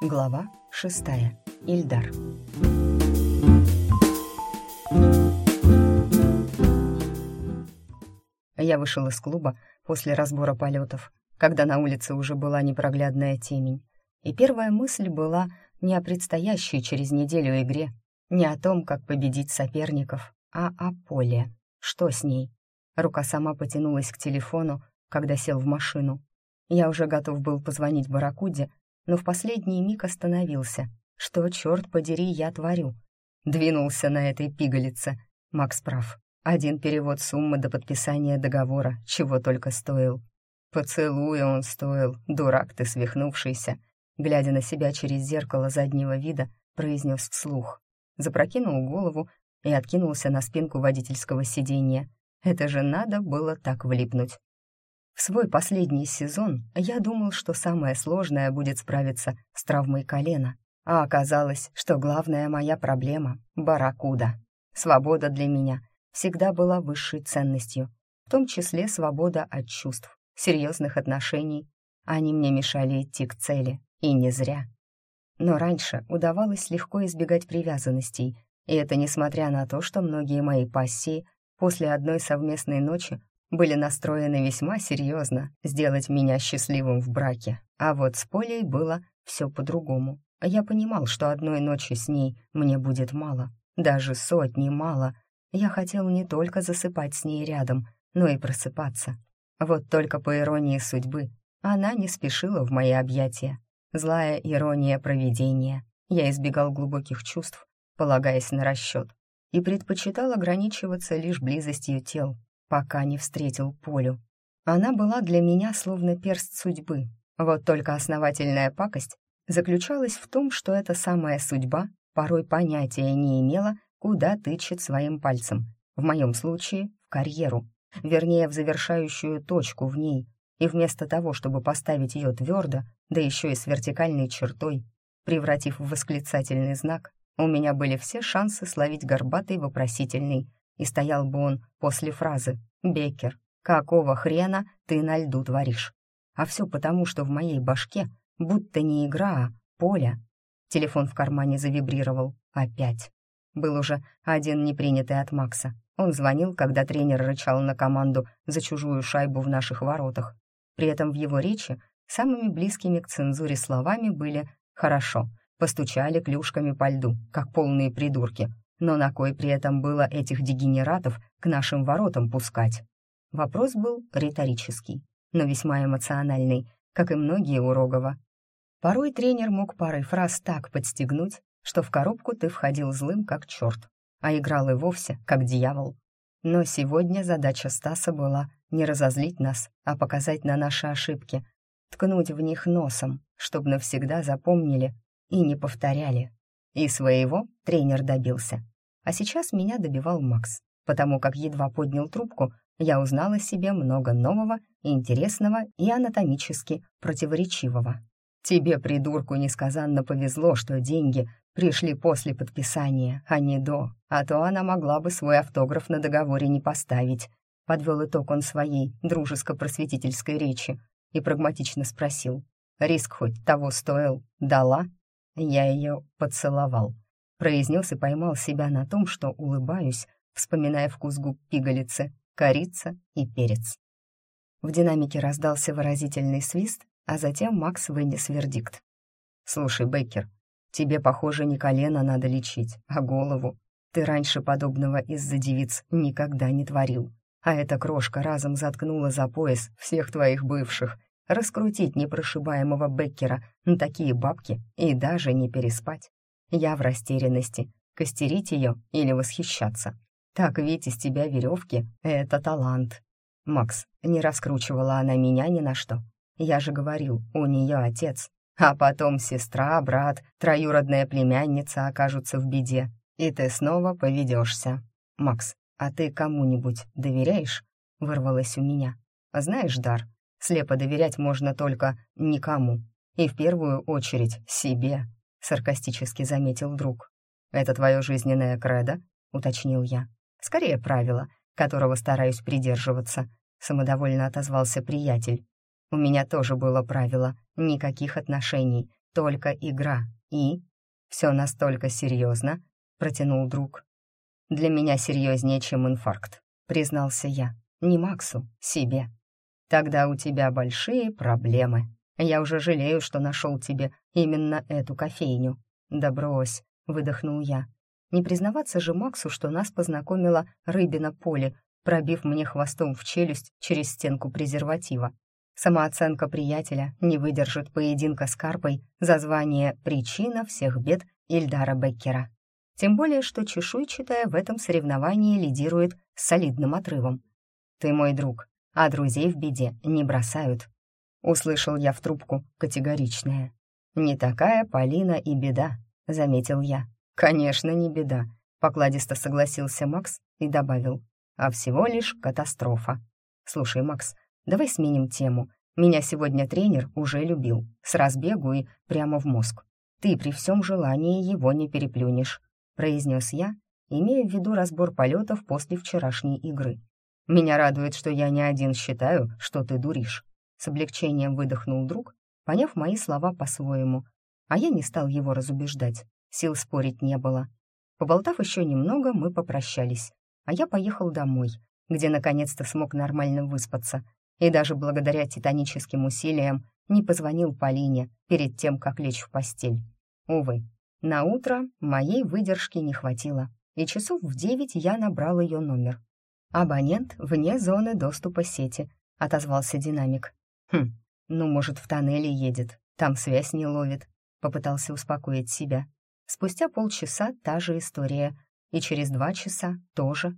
Глава шестая. Ильдар. Я вышел из клуба после разбора полетов, когда на улице уже была непроглядная темень. И первая мысль была не о предстоящей через неделю игре, не о том, как победить соперников, а о поле. Что с ней? Рука сама потянулась к телефону, когда сел в машину. Я уже готов был позвонить Баракуде, но в последний миг остановился. Что, черт подери, я творю? Двинулся на этой пигалице. Макс прав. Один перевод суммы до подписания договора, чего только стоил. Поцелуя он стоил, дурак ты свихнувшийся. Глядя на себя через зеркало заднего вида, произнес вслух. Запрокинул голову и откинулся на спинку водительского сиденья. Это же надо было так влипнуть. В свой последний сезон я думал, что самое сложное будет справиться с травмой колена, а оказалось, что главная моя проблема — барракуда. Свобода для меня всегда была высшей ценностью, в том числе свобода от чувств, серьезных отношений. Они мне мешали идти к цели, и не зря. Но раньше удавалось легко избегать привязанностей, и это несмотря на то, что многие мои пассии после одной совместной ночи были настроены весьма серьезно сделать меня счастливым в браке. А вот с Полей было все по-другому. Я понимал, что одной ночи с ней мне будет мало, даже сотни мало. Я хотел не только засыпать с ней рядом, но и просыпаться. Вот только по иронии судьбы она не спешила в мои объятия. Злая ирония провидения. Я избегал глубоких чувств, полагаясь на расчет, и предпочитал ограничиваться лишь близостью тел, пока не встретил Полю. Она была для меня словно перст судьбы. Вот только основательная пакость заключалась в том, что эта самая судьба порой понятия не имела, куда тычет своим пальцем. В моем случае — в карьеру, вернее, в завершающую точку в ней. И вместо того, чтобы поставить ее твердо, да еще и с вертикальной чертой, превратив в восклицательный знак, у меня были все шансы словить горбатый вопросительный и стоял бы он после фразы «Беккер, какого хрена ты на льду творишь?» А все потому, что в моей башке будто не игра, а поле. Телефон в кармане завибрировал. Опять. Был уже один непринятый от Макса. Он звонил, когда тренер рычал на команду за чужую шайбу в наших воротах. При этом в его речи самыми близкими к цензуре словами были «хорошо», постучали клюшками по льду, как полные придурки, но на кой при этом было этих дегенератов к нашим воротам пускать? Вопрос был риторический, но весьма эмоциональный, как и многие у Рогова. Порой тренер мог парой фраз так подстегнуть, что в коробку ты входил злым, как черт, а играл и вовсе, как дьявол. Но сегодня задача Стаса была не разозлить нас, а показать на наши ошибки, ткнуть в них носом, чтобы навсегда запомнили и не повторяли. И своего тренер добился. А сейчас меня добивал Макс, потому как едва поднял трубку, я узнала о себе много нового, интересного и анатомически противоречивого. Тебе, придурку, несказанно повезло, что деньги пришли после подписания, а не до, а то она могла бы свой автограф на договоре не поставить. Подвел итог он своей дружеско-просветительской речи и прагматично спросил. «Риск хоть того стоил? Дала?» Я ее поцеловал. Произнес и поймал себя на том, что улыбаюсь, вспоминая вкус губ пигалицы, корица и перец. В динамике раздался выразительный свист, а затем Макс вынес вердикт. «Слушай, Бейкер, тебе, похоже, не колено надо лечить, а голову. Ты раньше подобного из-за девиц никогда не творил. А эта крошка разом заткнула за пояс всех твоих бывших, раскрутить непрошибаемого Беккера на такие бабки и даже не переспать. Я в растерянности, костерить ее или восхищаться. Так ведь из тебя веревки — это талант. Макс, не раскручивала она меня ни на что. Я же говорил, у нее отец. А потом сестра, брат, троюродная племянница окажутся в беде, и ты снова поведешься. Макс, а ты кому-нибудь доверяешь? Вырвалось у меня. Знаешь, Дар, Слепо доверять можно только никому. И в первую очередь себе, саркастически заметил друг. «Это твое жизненное кредо?» — уточнил я. «Скорее правило, которого стараюсь придерживаться», — самодовольно отозвался приятель. «У меня тоже было правило — никаких отношений, только игра. И? Все настолько серьезно, протянул друг. Для меня серьезнее, чем инфаркт, признался я. Не Максу, себе. Тогда у тебя большие проблемы. Я уже жалею, что нашел тебе именно эту кофейню. Да брось, выдохнул я. Не признаваться же Максу, что нас познакомила рыбина поле, пробив мне хвостом в челюсть через стенку презерватива. Самооценка приятеля не выдержит поединка с Карпой за звание «Причина всех бед» Ильдара Беккера. Тем более, что чешуйчатая в этом соревновании лидирует с солидным отрывом. «Ты мой друг, а друзей в беде не бросают», — услышал я в трубку категоричное. «Не такая Полина и беда», — заметил я. «Конечно, не беда», — покладисто согласился Макс и добавил. «А всего лишь катастрофа. Слушай, Макс, давай сменим тему. Меня сегодня тренер уже любил, с разбегу и прямо в мозг. Ты при всем желании его не переплюнешь», — произнес я, имея в виду разбор полетов после вчерашней игры. «Меня радует, что я не один считаю, что ты дуришь». С облегчением выдохнул друг, поняв мои слова по-своему, а я не стал его разубеждать. Сил спорить не было. Поболтав еще немного, мы попрощались, а я поехал домой, где наконец-то смог нормально выспаться, и даже благодаря титаническим усилиям не позвонил Полине перед тем, как лечь в постель. Увы, на утро моей выдержки не хватило, и часов в девять я набрал ее номер. «Абонент вне зоны доступа сети», — отозвался динамик. «Хм, ну, может, в тоннеле едет, там связь не ловит», — попытался успокоить себя. Спустя полчаса та же история, и через два часа тоже.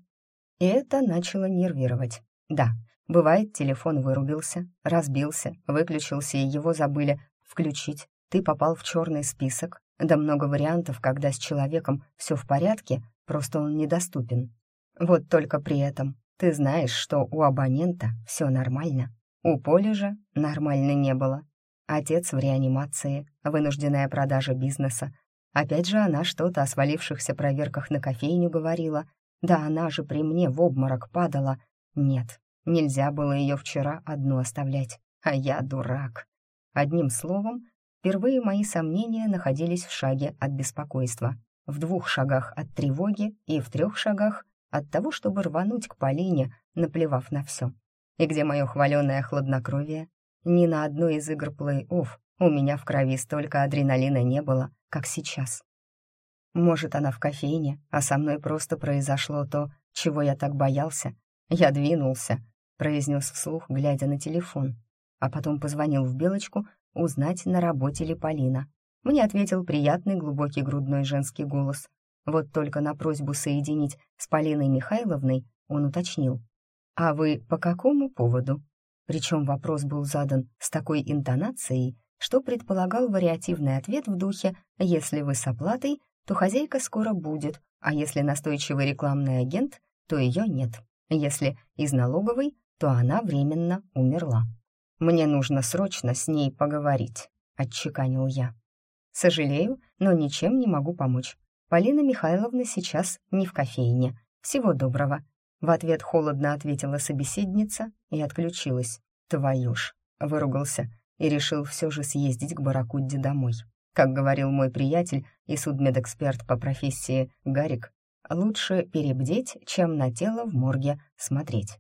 И это начало нервировать. Да, бывает, телефон вырубился, разбился, выключился, и его забыли включить. Ты попал в черный список. Да много вариантов, когда с человеком все в порядке, просто он недоступен. Вот только при этом ты знаешь, что у абонента все нормально. У Поли же нормально не было. Отец в реанимации, вынужденная продажа бизнеса, Опять же она что-то о свалившихся проверках на кофейню говорила. Да она же при мне в обморок падала. Нет, нельзя было ее вчера одну оставлять. А я дурак. Одним словом, впервые мои сомнения находились в шаге от беспокойства. В двух шагах от тревоги и в трех шагах от того, чтобы рвануть к Полине, наплевав на все. И где мое хваленое хладнокровие? Ни на одной из игр плей-офф у меня в крови столько адреналина не было, как сейчас. Может, она в кофейне, а со мной просто произошло то, чего я так боялся. Я двинулся, произнес вслух, глядя на телефон, а потом позвонил в Белочку узнать, на работе ли Полина. Мне ответил приятный глубокий грудной женский голос. Вот только на просьбу соединить с Полиной Михайловной он уточнил. «А вы по какому поводу?» Причем вопрос был задан с такой интонацией, что предполагал вариативный ответ в духе «если вы с оплатой, то хозяйка скоро будет, а если настойчивый рекламный агент, то ее нет. Если из налоговой, то она временно умерла. Мне нужно срочно с ней поговорить», — отчеканил я. «Сожалею, но ничем не могу помочь. Полина Михайловна сейчас не в кофейне. Всего доброго». В ответ холодно ответила собеседница и отключилась. «Твою ж!» — выругался и решил все же съездить к Баракудде домой. Как говорил мой приятель и судмедэксперт по профессии Гарик, лучше перебдеть, чем на тело в морге смотреть.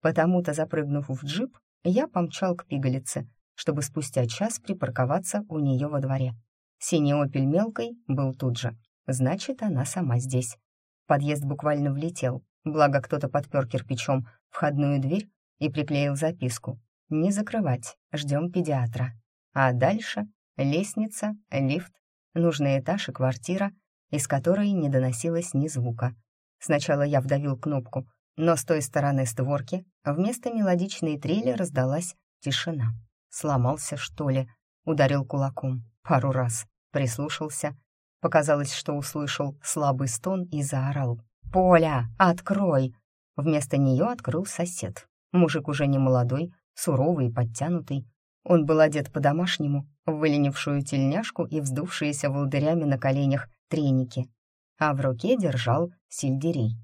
Потому-то, запрыгнув в джип, я помчал к пигалице, чтобы спустя час припарковаться у нее во дворе. Синий опель мелкой был тут же. Значит, она сама здесь. Подъезд буквально влетел, благо кто-то подпер кирпичом входную дверь и приклеил записку не закрывать, ждем педиатра. А дальше лестница, лифт, нужный этаж и квартира, из которой не доносилось ни звука. Сначала я вдавил кнопку, но с той стороны створки вместо мелодичной трели раздалась тишина. Сломался, что ли? Ударил кулаком пару раз, прислушался. Показалось, что услышал слабый стон и заорал. «Поля, открой!» Вместо нее открыл сосед. Мужик уже не молодой, суровый и подтянутый. Он был одет по-домашнему, в выленившую тельняшку и вздувшиеся волдырями на коленях треники, а в руке держал сельдерей.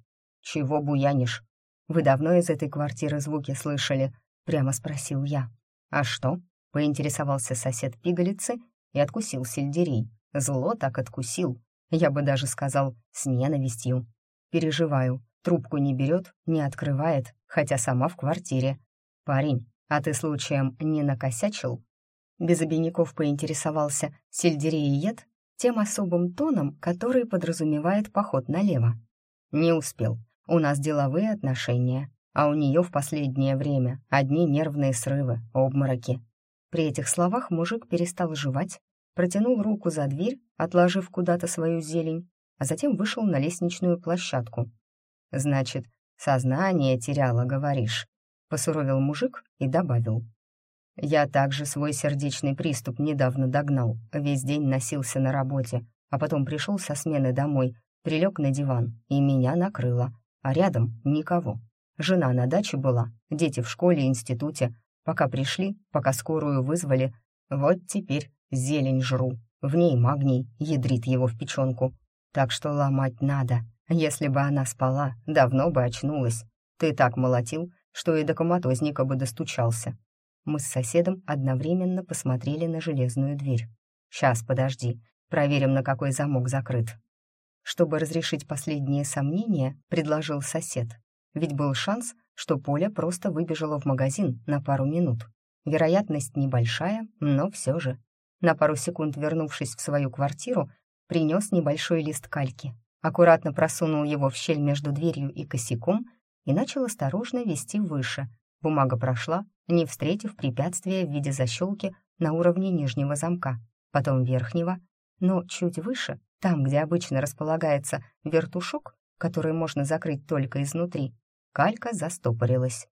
«Чего буянишь? Вы давно из этой квартиры звуки слышали?» — прямо спросил я. «А что?» — поинтересовался сосед пигалицы и откусил сельдерей. Зло так откусил. Я бы даже сказал, с ненавистью. Переживаю. Трубку не берет, не открывает, хотя сама в квартире. Парень, а ты случаем не накосячил? Без обиняков поинтересовался сельдереиед тем особым тоном, который подразумевает поход налево. Не успел. У нас деловые отношения, а у нее в последнее время одни нервные срывы, обмороки. При этих словах мужик перестал жевать, протянул руку за дверь, отложив куда-то свою зелень, а затем вышел на лестничную площадку. «Значит, сознание теряла, говоришь?» — посуровил мужик и добавил. «Я также свой сердечный приступ недавно догнал, весь день носился на работе, а потом пришел со смены домой, прилег на диван, и меня накрыло, а рядом никого. Жена на даче была, дети в школе институте. Пока пришли, пока скорую вызвали, вот теперь зелень жру. В ней магний ядрит его в печенку. Так что ломать надо. Если бы она спала, давно бы очнулась. Ты так молотил, что и до коматозника бы достучался. Мы с соседом одновременно посмотрели на железную дверь. «Сейчас, подожди, проверим, на какой замок закрыт». Чтобы разрешить последние сомнения, предложил сосед ведь был шанс, что Поля просто выбежала в магазин на пару минут. Вероятность небольшая, но все же. На пару секунд вернувшись в свою квартиру, принес небольшой лист кальки, аккуратно просунул его в щель между дверью и косяком и начал осторожно вести выше. Бумага прошла, не встретив препятствия в виде защелки на уровне нижнего замка, потом верхнего, но чуть выше, там, где обычно располагается вертушок, который можно закрыть только изнутри, Калька застопорилась.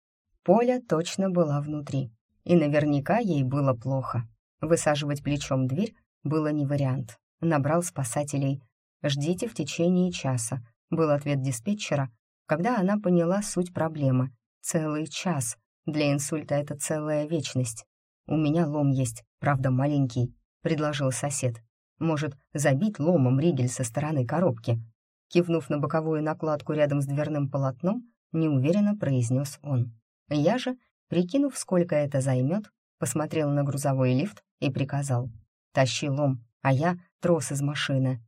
Поля точно была внутри, и наверняка ей было плохо. Высаживать плечом дверь было не вариант. Набрал спасателей. «Ждите в течение часа», — был ответ диспетчера, когда она поняла суть проблемы. «Целый час. Для инсульта это целая вечность. У меня лом есть, правда маленький», — предложил сосед. «Может, забить ломом ригель со стороны коробки?» Кивнув на боковую накладку рядом с дверным полотном, неуверенно произнес он. Я же, прикинув, сколько это займет, посмотрел на грузовой лифт и приказал. «Тащи лом, а я трос из машины».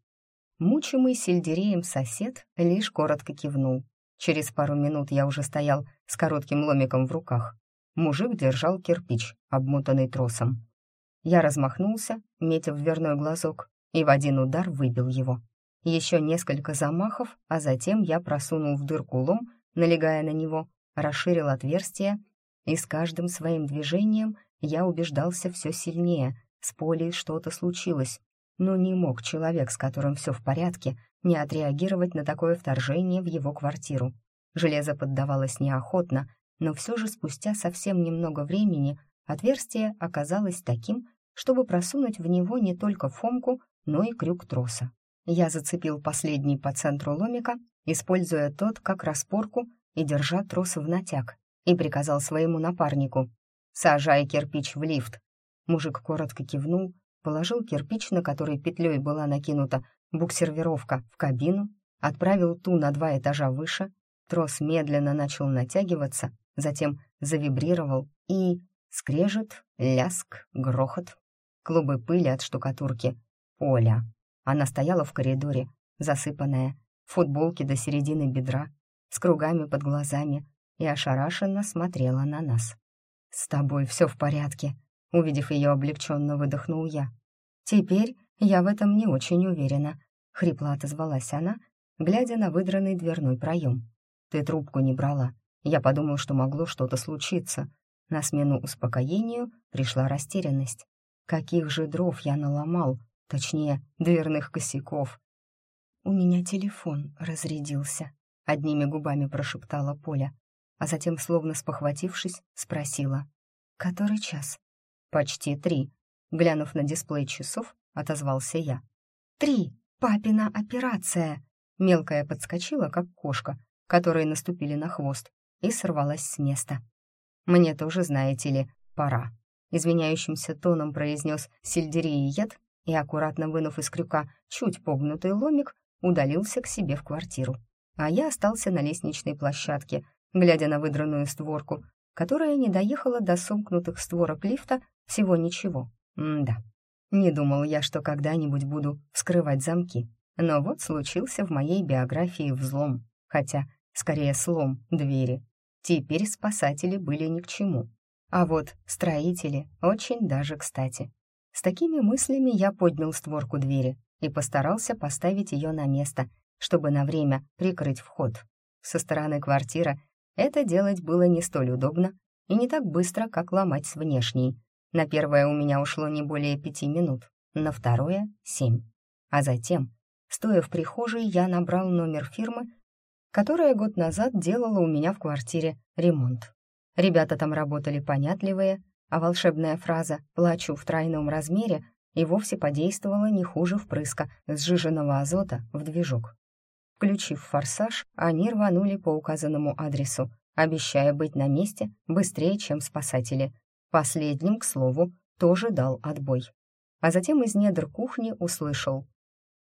Мучимый сельдереем сосед лишь коротко кивнул. Через пару минут я уже стоял с коротким ломиком в руках. Мужик держал кирпич, обмотанный тросом. Я размахнулся, метя в дверной глазок, и в один удар выбил его. Еще несколько замахов, а затем я просунул в дырку лом налегая на него, расширил отверстие, и с каждым своим движением я убеждался все сильнее, с Полей что-то случилось. Но не мог человек, с которым все в порядке, не отреагировать на такое вторжение в его квартиру. Железо поддавалось неохотно, но все же спустя совсем немного времени отверстие оказалось таким, чтобы просунуть в него не только фомку, но и крюк троса. Я зацепил последний по центру ломика используя тот как распорку и держа трос в натяг, и приказал своему напарнику «Сажай кирпич в лифт». Мужик коротко кивнул, положил кирпич, на который петлей была накинута буксировка в кабину, отправил ту на два этажа выше, трос медленно начал натягиваться, затем завибрировал и... Скрежет, ляск, грохот, клубы пыли от штукатурки. Оля. Она стояла в коридоре, засыпанная, футболке до середины бедра, с кругами под глазами, и ошарашенно смотрела на нас. «С тобой все в порядке», — увидев ее облегченно, выдохнул я. «Теперь я в этом не очень уверена», — хрипло отозвалась она, глядя на выдранный дверной проем. «Ты трубку не брала. Я подумал, что могло что-то случиться». На смену успокоению пришла растерянность. Каких же дров я наломал, точнее, дверных косяков. «У меня телефон разрядился», — одними губами прошептала Поля, а затем, словно спохватившись, спросила. «Который час?» «Почти три», — глянув на дисплей часов, отозвался я. «Три! Папина операция!» Мелкая подскочила, как кошка, которой наступили на хвост, и сорвалась с места. «Мне тоже, знаете ли, пора», — извиняющимся тоном произнес сельдереиед и, аккуратно вынув из крюка чуть погнутый ломик, удалился к себе в квартиру. А я остался на лестничной площадке, глядя на выдранную створку, которая не доехала до сомкнутых створок лифта всего ничего. М-да. Не думал я, что когда-нибудь буду вскрывать замки. Но вот случился в моей биографии взлом, хотя, скорее, слом двери. Теперь спасатели были ни к чему. А вот строители очень даже кстати. С такими мыслями я поднял створку двери и постарался поставить ее на место, чтобы на время прикрыть вход. Со стороны квартиры это делать было не столь удобно и не так быстро, как ломать с внешней. На первое у меня ушло не более пяти минут, на второе — семь. А затем, стоя в прихожей, я набрал номер фирмы, которая год назад делала у меня в квартире ремонт. Ребята там работали понятливые, а волшебная фраза «плачу в тройном размере» и вовсе подействовала не хуже впрыска сжиженного азота в движок. Включив форсаж, они рванули по указанному адресу, обещая быть на месте быстрее, чем спасатели. Последним, к слову, тоже дал отбой. А затем из недр кухни услышал.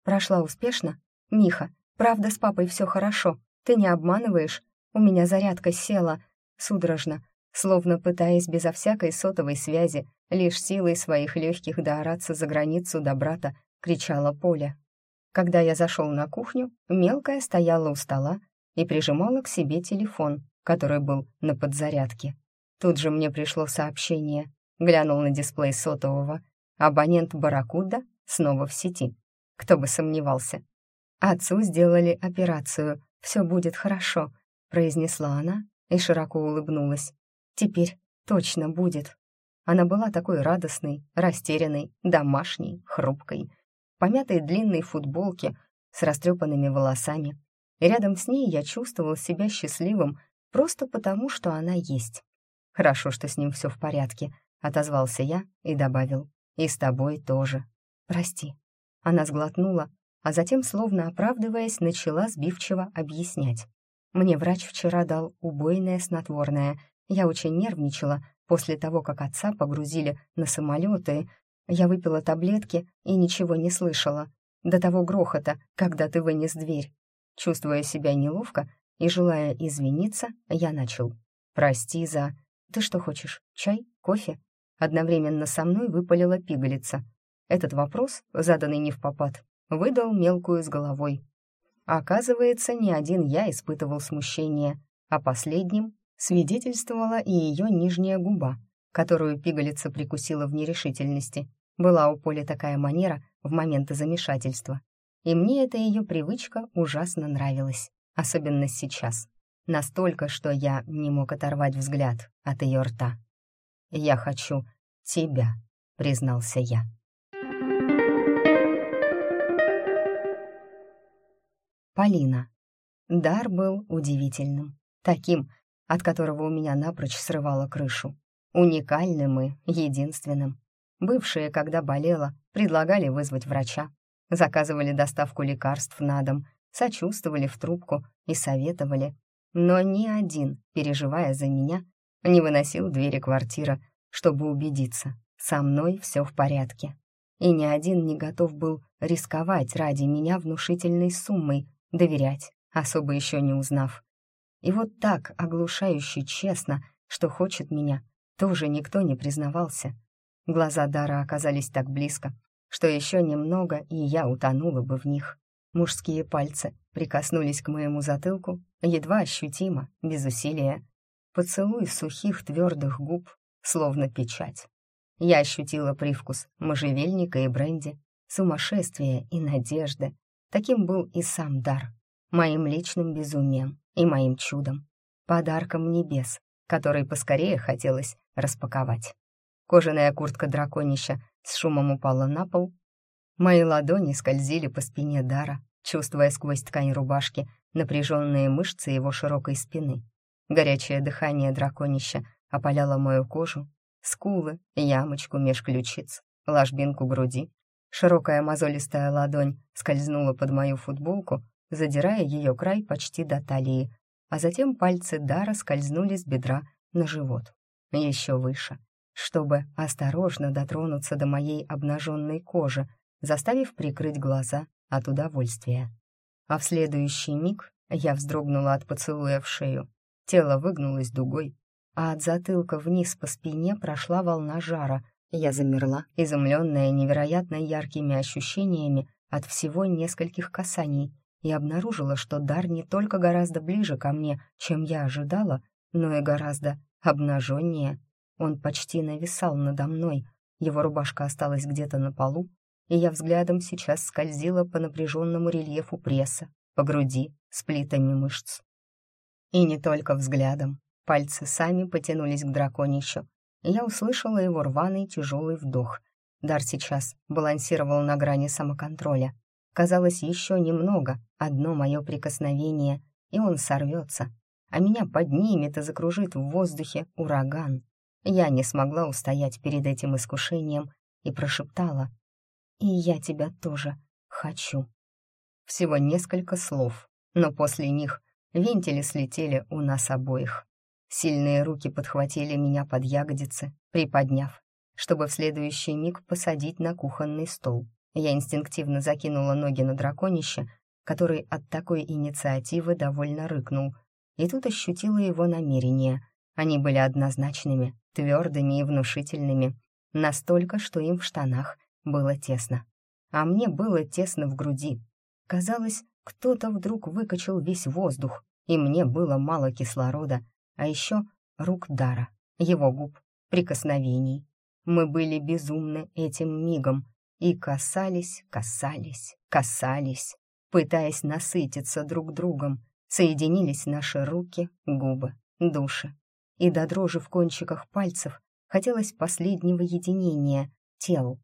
«Прошла успешно? Миха, правда, с папой все хорошо. Ты не обманываешь? У меня зарядка села. Судорожно, словно пытаясь безо всякой сотовой связи, лишь силой своих легких доораться за границу до брата, кричала Поля. Когда я зашел на кухню, мелкая стояла у стола и прижимала к себе телефон, который был на подзарядке. Тут же мне пришло сообщение. Глянул на дисплей сотового. Абонент «Барракуда» снова в сети. Кто бы сомневался. Отцу сделали операцию. Все будет хорошо, произнесла она и широко улыбнулась. Теперь точно будет. Она была такой радостной, растерянной, домашней, хрупкой, помятой длинной футболке с растрепанными волосами. И рядом с ней я чувствовал себя счастливым просто потому, что она есть. «Хорошо, что с ним все в порядке», — отозвался я и добавил. «И с тобой тоже. Прости». Она сглотнула, а затем, словно оправдываясь, начала сбивчиво объяснять. «Мне врач вчера дал убойное снотворное. Я очень нервничала после того, как отца погрузили на самолеты. Я выпила таблетки и ничего не слышала. До того грохота, когда ты вынес дверь. Чувствуя себя неловко и желая извиниться, я начал. «Прости за...» «Ты что хочешь, чай, кофе?» Одновременно со мной выпалила пигалица. Этот вопрос, заданный не в попад, выдал мелкую с головой. Оказывается, не один я испытывал смущение, а последним свидетельствовала и ее нижняя губа, которую пигалица прикусила в нерешительности. Была у Поли такая манера в моменты замешательства. И мне эта ее привычка ужасно нравилась, особенно сейчас настолько, что я не мог оторвать взгляд от ее рта. «Я хочу тебя», — признался я. Полина. Дар был удивительным, таким, от которого у меня напрочь срывало крышу. Уникальным и единственным. Бывшие, когда болела, предлагали вызвать врача, заказывали доставку лекарств на дом, сочувствовали в трубку и советовали, но ни один, переживая за меня, не выносил двери квартиры, чтобы убедиться, со мной все в порядке. И ни один не готов был рисковать ради меня внушительной суммой, доверять, особо еще не узнав. И вот так, оглушающе честно, что хочет меня, тоже никто не признавался. Глаза Дара оказались так близко, что еще немного, и я утонула бы в них. Мужские пальцы прикоснулись к моему затылку, едва ощутимо, без усилия. Поцелуй сухих твердых губ, словно печать. Я ощутила привкус можжевельника и бренди, сумасшествия и надежды. Таким был и сам дар, моим личным безумием и моим чудом, подарком небес, который поскорее хотелось распаковать. Кожаная куртка драконища с шумом упала на пол, Мои ладони скользили по спине Дара, чувствуя сквозь ткань рубашки напряженные мышцы его широкой спины. Горячее дыхание драконища опаляло мою кожу, скулы, ямочку меж ключиц, ложбинку груди. Широкая мозолистая ладонь скользнула под мою футболку, задирая ее край почти до талии, а затем пальцы Дара скользнули с бедра на живот, еще выше, чтобы осторожно дотронуться до моей обнаженной кожи, заставив прикрыть глаза от удовольствия. А в следующий миг я вздрогнула от поцелуя в шею. Тело выгнулось дугой, а от затылка вниз по спине прошла волна жара, Я замерла, изумленная невероятно яркими ощущениями от всего нескольких касаний, и обнаружила, что дар не только гораздо ближе ко мне, чем я ожидала, но и гораздо обнаженнее. Он почти нависал надо мной, его рубашка осталась где-то на полу, и я взглядом сейчас скользила по напряженному рельефу пресса, по груди, с плитами мышц. И не только взглядом. Пальцы сами потянулись к драконищу, я услышала его рваный тяжелый вдох. Дар сейчас балансировал на грани самоконтроля. Казалось, еще немного, одно мое прикосновение, и он сорвется, а меня поднимет и закружит в воздухе ураган. Я не смогла устоять перед этим искушением и прошептала «И я тебя тоже хочу». Всего несколько слов, но после них вентили слетели у нас обоих. Сильные руки подхватили меня под ягодицы, приподняв, чтобы в следующий миг посадить на кухонный стол. Я инстинктивно закинула ноги на драконище, который от такой инициативы довольно рыкнул, и тут ощутила его намерения. Они были однозначными, твердыми и внушительными, настолько, что им в штанах было тесно. А мне было тесно в груди. Казалось, кто-то вдруг выкачал весь воздух, и мне было мало кислорода, а еще рук Дара, его губ, прикосновений. Мы были безумны этим мигом, и касались, касались, касались, пытаясь насытиться друг другом. Соединились наши руки, губы, души. И до дрожи в кончиках пальцев хотелось последнего единения тел.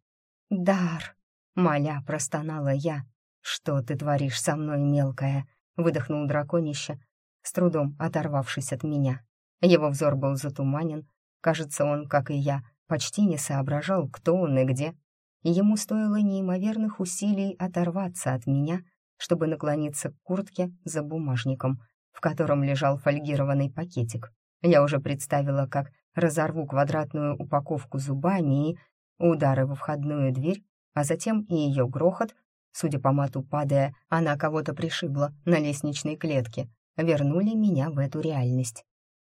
«Дар!» — моля простонала я. «Что ты творишь со мной, мелкая?» — выдохнул драконище, с трудом оторвавшись от меня. Его взор был затуманен. Кажется, он, как и я, почти не соображал, кто он и где ему стоило неимоверных усилий оторваться от меня, чтобы наклониться к куртке за бумажником, в котором лежал фольгированный пакетик. Я уже представила, как разорву квадратную упаковку зубами и удары во входную дверь, а затем и ее грохот, судя по мату падая, она кого-то пришибла на лестничной клетке, вернули меня в эту реальность.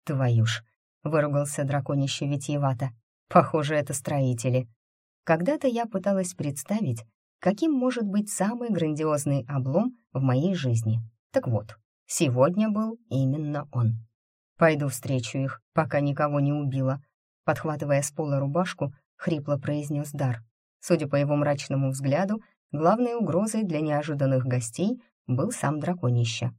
«Твою ж!» — выругался драконище витиевато. «Похоже, это строители. Когда-то я пыталась представить, каким может быть самый грандиозный облом в моей жизни. Так вот, сегодня был именно он. «Пойду встречу их, пока никого не убила», подхватывая с пола рубашку, хрипло произнес Дар. Судя по его мрачному взгляду, главной угрозой для неожиданных гостей был сам драконище.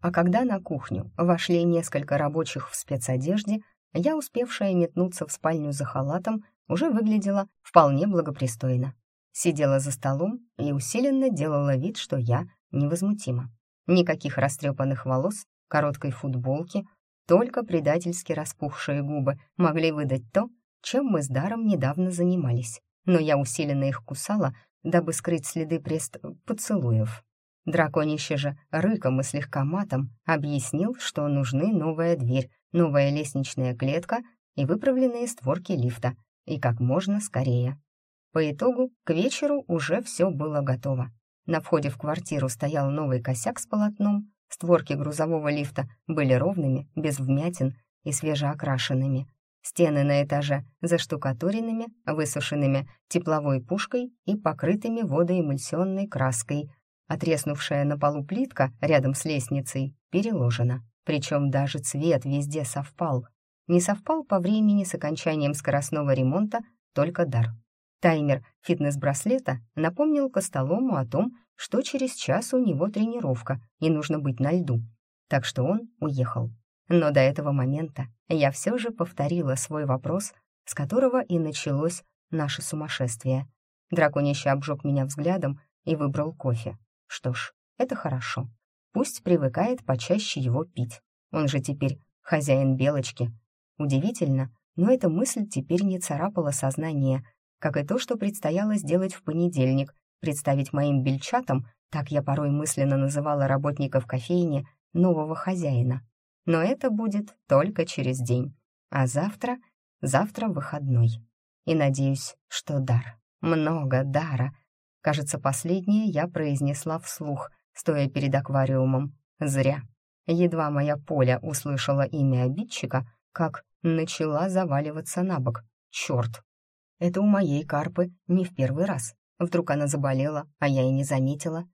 А когда на кухню вошли несколько рабочих в спецодежде, я, успевшая метнуться в спальню за халатом, уже выглядела вполне благопристойно. Сидела за столом и усиленно делала вид, что я невозмутима. Никаких растрепанных волос, короткой футболки, только предательски распухшие губы могли выдать то, чем мы с Даром недавно занимались. Но я усиленно их кусала, дабы скрыть следы прест поцелуев. Драконище же рыком и слегка матом объяснил, что нужны новая дверь, новая лестничная клетка и выправленные створки лифта, и как можно скорее. По итогу, к вечеру уже все было готово. На входе в квартиру стоял новый косяк с полотном, створки грузового лифта были ровными, без вмятин и свежеокрашенными. Стены на этаже заштукатуренными, высушенными тепловой пушкой и покрытыми водоэмульсионной краской. Отреснувшая на полу плитка рядом с лестницей переложена. Причем даже цвет везде совпал, не совпал по времени с окончанием скоростного ремонта только дар. Таймер фитнес-браслета напомнил Костолому о том, что через час у него тренировка и нужно быть на льду. Так что он уехал. Но до этого момента я все же повторила свой вопрос, с которого и началось наше сумасшествие. Драконище обжег меня взглядом и выбрал кофе. Что ж, это хорошо. Пусть привыкает почаще его пить. Он же теперь хозяин белочки, Удивительно, но эта мысль теперь не царапала сознание, как и то, что предстояло сделать в понедельник, представить моим бельчатам, так я порой мысленно называла работников кофейни, нового хозяина. Но это будет только через день. А завтра, завтра выходной. И надеюсь, что дар, много дара. Кажется, последнее я произнесла вслух, стоя перед аквариумом. Зря. Едва моя Поля услышала имя обидчика, как начала заваливаться на бок. Черт! Это у моей карпы не в первый раз. Вдруг она заболела, а я и не заметила.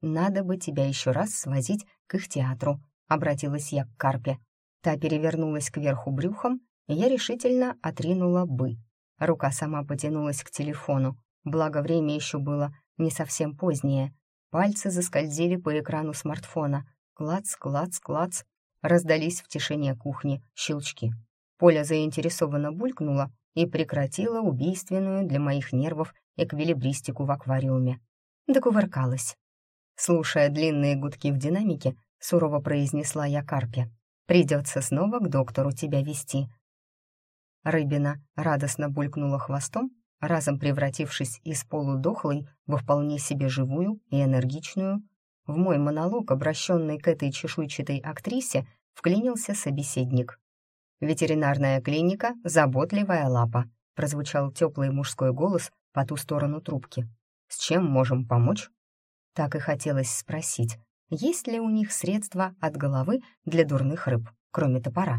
«Надо бы тебя еще раз свозить к их театру», — обратилась я к карпе. Та перевернулась кверху брюхом, и я решительно отринула «бы». Рука сама потянулась к телефону, благо время еще было не совсем позднее. Пальцы заскользили по экрану смартфона. Клац, клац, клац. Раздались в тишине кухни щелчки. Поля заинтересованно булькнула и прекратила убийственную для моих нервов эквилибристику в аквариуме. Докувыркалась. Слушая длинные гудки в динамике, сурово произнесла я Карпе. «Придется снова к доктору тебя вести». Рыбина радостно булькнула хвостом, разом превратившись из полудохлой во вполне себе живую и энергичную. В мой монолог, обращенный к этой чешуйчатой актрисе, вклинился собеседник. «Ветеринарная клиника «Заботливая лапа», прозвучал теплый мужской голос по ту сторону трубки. «С чем можем помочь?» Так и хотелось спросить, есть ли у них средства от головы для дурных рыб, кроме топора.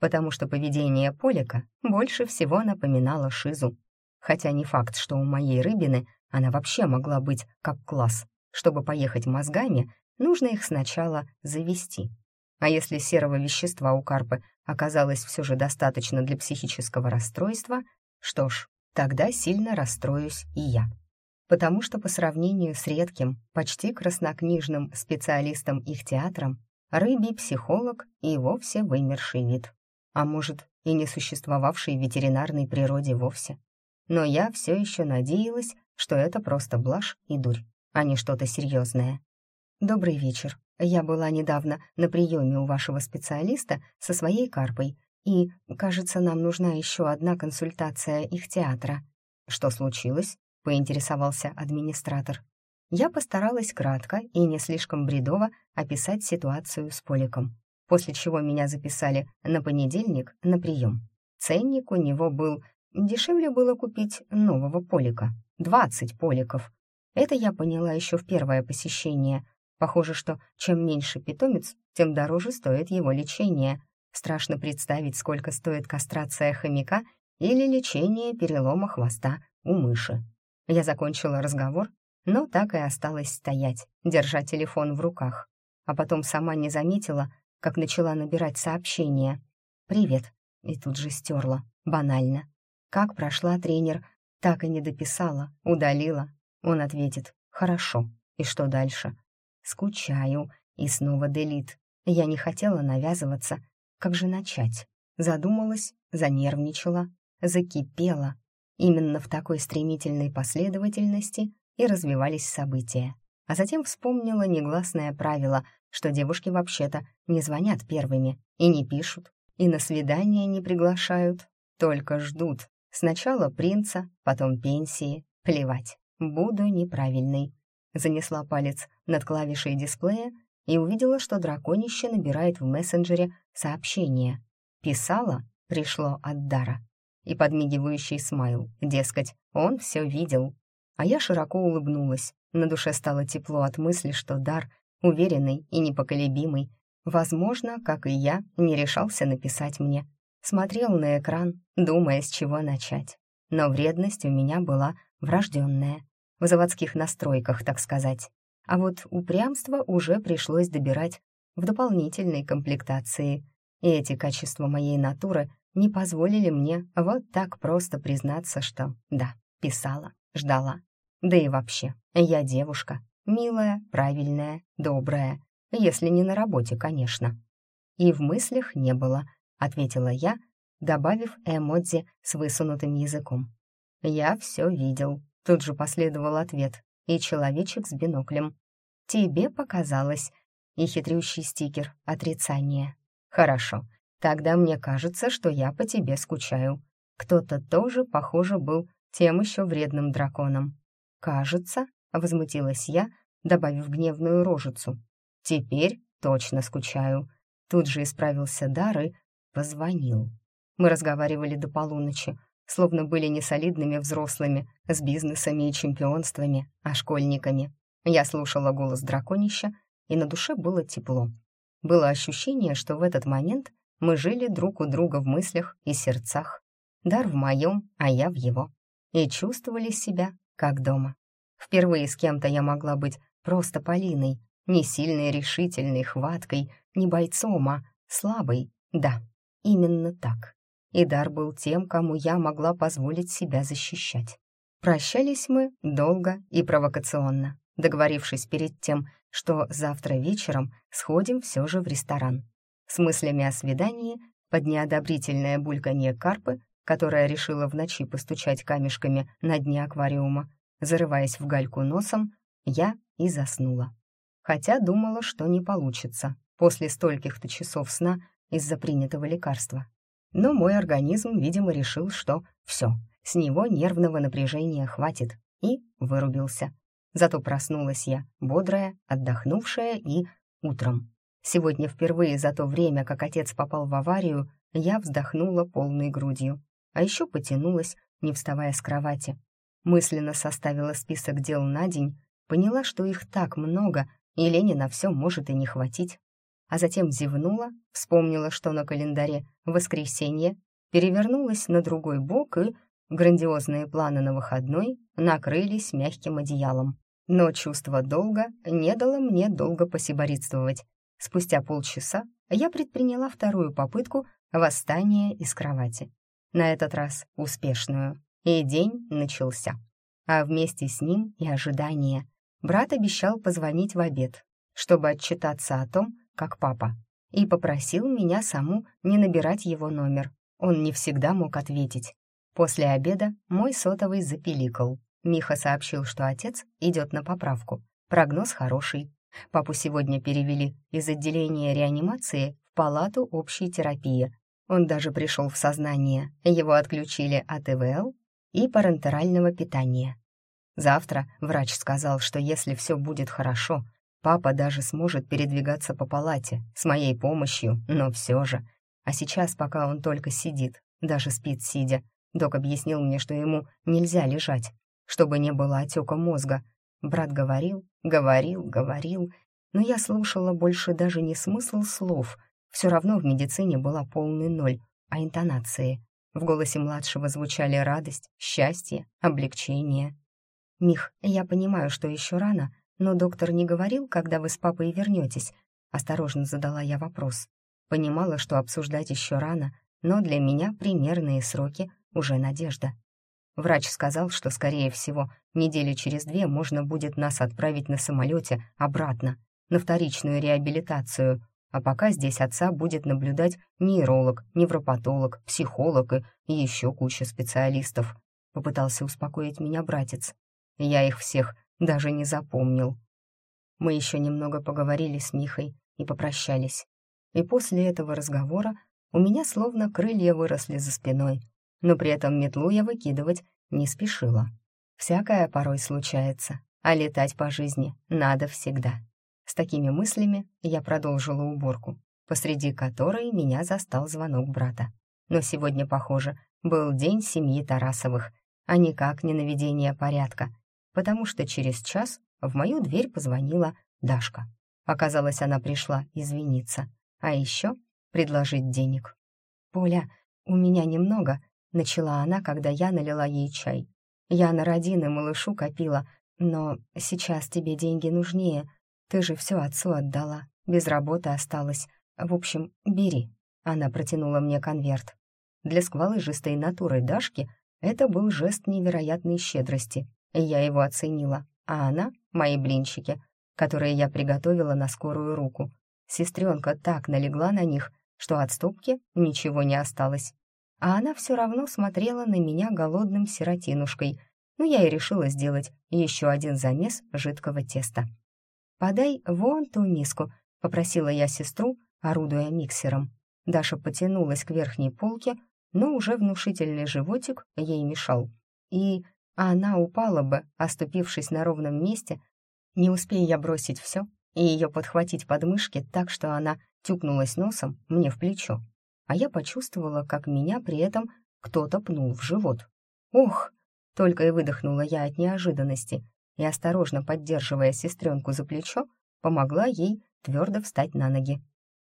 Потому что поведение Полика больше всего напоминало шизу. Хотя не факт, что у моей рыбины она вообще могла быть как класс. Чтобы поехать мозгами, нужно их сначала завести. А если серого вещества у карпы оказалось все же достаточно для психического расстройства, что ж, тогда сильно расстроюсь и я. Потому что по сравнению с редким, почти краснокнижным специалистом их театром, рыбий психолог и вовсе вымерший вид. А может, и не существовавший в ветеринарной природе вовсе. Но я все еще надеялась, что это просто блажь и дурь, а не что-то серьезное. «Добрый вечер. Я была недавно на приеме у вашего специалиста со своей карпой, и, кажется, нам нужна еще одна консультация их театра. Что случилось? поинтересовался администратор. Я постаралась кратко и не слишком бредово описать ситуацию с Поликом, после чего меня записали на понедельник на прием. Ценник у него был... Дешевле было купить нового Полика. Двадцать Поликов. Это я поняла еще в первое посещение, Похоже, что чем меньше питомец, тем дороже стоит его лечение. Страшно представить, сколько стоит кастрация хомяка или лечение перелома хвоста у мыши. Я закончила разговор, но так и осталась стоять, держа телефон в руках. А потом сама не заметила, как начала набирать сообщение. «Привет», и тут же стерла, банально. «Как прошла тренер?» Так и не дописала, удалила. Он ответит «Хорошо». И что дальше? Скучаю. И снова делит. Я не хотела навязываться. Как же начать? Задумалась, занервничала, закипела. Именно в такой стремительной последовательности и развивались события. А затем вспомнила негласное правило, что девушки вообще-то не звонят первыми и не пишут, и на свидания не приглашают, только ждут. Сначала принца, потом пенсии. Плевать, буду неправильной занесла палец над клавишей дисплея и увидела, что драконище набирает в мессенджере сообщение. Писала, пришло от Дара. И подмигивающий смайл, дескать, он все видел. А я широко улыбнулась. На душе стало тепло от мысли, что Дар, уверенный и непоколебимый, возможно, как и я, не решался написать мне. Смотрел на экран, думая, с чего начать. Но вредность у меня была врожденная в заводских настройках, так сказать. А вот упрямство уже пришлось добирать в дополнительной комплектации. И эти качества моей натуры не позволили мне вот так просто признаться, что да, писала, ждала. Да и вообще, я девушка, милая, правильная, добрая, если не на работе, конечно. И в мыслях не было, ответила я, добавив эмодзи с высунутым языком. Я все видел, Тут же последовал ответ, и человечек с биноклем. «Тебе показалось», и хитрющий стикер «Отрицание». «Хорошо, тогда мне кажется, что я по тебе скучаю. Кто-то тоже, похоже, был тем еще вредным драконом». «Кажется», — возмутилась я, добавив гневную рожицу. «Теперь точно скучаю». Тут же исправился Дар и позвонил. Мы разговаривали до полуночи, словно были не солидными взрослыми, с бизнесами и чемпионствами, а школьниками. Я слушала голос драконища, и на душе было тепло. Было ощущение, что в этот момент мы жили друг у друга в мыслях и сердцах. Дар в моем, а я в его. и чувствовали себя как дома. Впервые с кем-то я могла быть просто Полиной, не сильной, решительной, хваткой, не бойцом, а слабой. Да, именно так. И дар был тем, кому я могла позволить себя защищать. Прощались мы долго и провокационно, договорившись перед тем, что завтра вечером сходим все же в ресторан. С мыслями о свидании под неодобрительное бульканье карпы, которая решила в ночи постучать камешками на дне аквариума, зарываясь в гальку носом, я и заснула. Хотя думала, что не получится после стольких-то часов сна из-за принятого лекарства. Но мой организм, видимо, решил, что все, с него нервного напряжения хватит, и вырубился. Зато проснулась я, бодрая, отдохнувшая и утром. Сегодня впервые за то время, как отец попал в аварию, я вздохнула полной грудью, а еще потянулась, не вставая с кровати. Мысленно составила список дел на день, поняла, что их так много, и Лене на все может и не хватить. А затем зевнула, вспомнила, что на календаре воскресенье, перевернулась на другой бок и Грандиозные планы на выходной накрылись мягким одеялом. Но чувство долга не дало мне долго посиборитствовать. Спустя полчаса я предприняла вторую попытку восстания из кровати. На этот раз успешную. И день начался. А вместе с ним и ожидание. Брат обещал позвонить в обед, чтобы отчитаться о том, как папа, и попросил меня саму не набирать его номер. Он не всегда мог ответить. После обеда мой сотовый запиликал. Миха сообщил, что отец идет на поправку. Прогноз хороший. Папу сегодня перевели из отделения реанимации в палату общей терапии. Он даже пришел в сознание. Его отключили от ИВЛ и парентерального питания. Завтра врач сказал, что если все будет хорошо, папа даже сможет передвигаться по палате с моей помощью, но все же. А сейчас, пока он только сидит, даже спит сидя, Док объяснил мне, что ему нельзя лежать, чтобы не было отека мозга. Брат говорил, говорил, говорил, но я слушала больше даже не смысл слов. Все равно в медицине была полный ноль, а интонации. В голосе младшего звучали радость, счастье, облегчение. «Мих, я понимаю, что еще рано, но доктор не говорил, когда вы с папой вернетесь?» Осторожно задала я вопрос. Понимала, что обсуждать еще рано, но для меня примерные сроки уже надежда. Врач сказал, что, скорее всего, недели через две можно будет нас отправить на самолете обратно, на вторичную реабилитацию, а пока здесь отца будет наблюдать нейролог, невропатолог, психолог и еще куча специалистов. Попытался успокоить меня братец. Я их всех даже не запомнил. Мы еще немного поговорили с Михой и попрощались. И после этого разговора у меня словно крылья выросли за спиной, но при этом метлу я выкидывать не спешила. Всякое порой случается, а летать по жизни надо всегда. С такими мыслями я продолжила уборку, посреди которой меня застал звонок брата. Но сегодня, похоже, был день семьи Тарасовых, а никак не наведение порядка, потому что через час в мою дверь позвонила Дашка. Оказалось, она пришла извиниться, а еще предложить денег. «Поля, у меня немного, Начала она, когда я налила ей чай. «Я на родины малышу копила, но сейчас тебе деньги нужнее. Ты же все отцу отдала, без работы осталась. В общем, бери». Она протянула мне конверт. Для сквалыжистой натуры Дашки это был жест невероятной щедрости, я его оценила. А она — мои блинчики, которые я приготовила на скорую руку. Сестренка так налегла на них, что от стопки ничего не осталось а она все равно смотрела на меня голодным сиротинушкой, ну я и решила сделать еще один замес жидкого теста. «Подай вон ту миску», — попросила я сестру, орудуя миксером. Даша потянулась к верхней полке, но уже внушительный животик ей мешал. И она упала бы, оступившись на ровном месте, не успея я бросить все и ее подхватить подмышки так, что она тюкнулась носом мне в плечо а я почувствовала, как меня при этом кто-то пнул в живот. «Ох!» — только и выдохнула я от неожиданности и, осторожно поддерживая сестренку за плечо, помогла ей твердо встать на ноги.